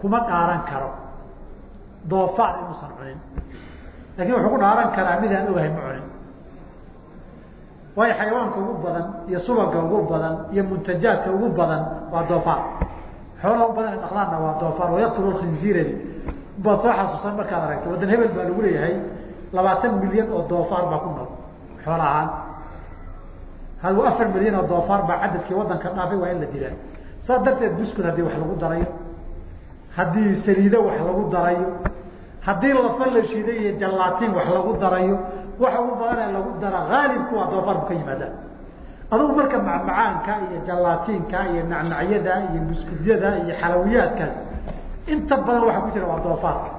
kuma dhaaran karo. Doofaar inuusan cunin. Laakiin wuxuu ku dhaaran karaa midaan ogahay ma cunin. Waayo xayawaanka ugu badan iyo subaga ugu badan iyo muntajaadka ugu badan waa doofaar. Xoolaha u badan dhaqlaanna waa doofaar. Wayaktulu khinziiradi baad soo xasuusan markaad aragto waddan hebel baa lagu leeyahay labaatan milyan oo doofaar baa ku nool. Xoola ahaan. Hadu afar milyan oo doofaar baa cadadkii wadanka dhaafay waa in la dilaa. Saas darteed buskud haddii wax lagu darayo. Haddii saliido wax lagu darayo. Haddii lafa la shiiday iyo jallaatiin wax lagu darayo. Waxa ugu badanee lagu dara haalibku waa doofaar bu ka yimaada adugu marka macmacaanka iyo jallaatiinka iyo nacnacyada iyo buskudyada iyo xalawiyaadkaas inta badan waxa ku jira waa doofaarka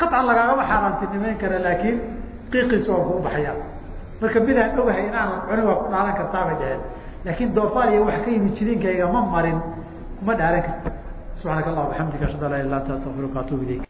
qaطcan lagaagama xaaraantinimeyn kara laakiin qiiqiisa waa kugu baxaya. Marka midaan ogahay inaanan cunin waa ku dhaaran kartaa bay dhaheen. Laakiin doofaar iyo wax ka yimid jiriinkayga ma marin kuma dhaaran karta. Subxaanaka allah bxamdika ashhadu an la ilah anta astaqfiruka atuub ilayk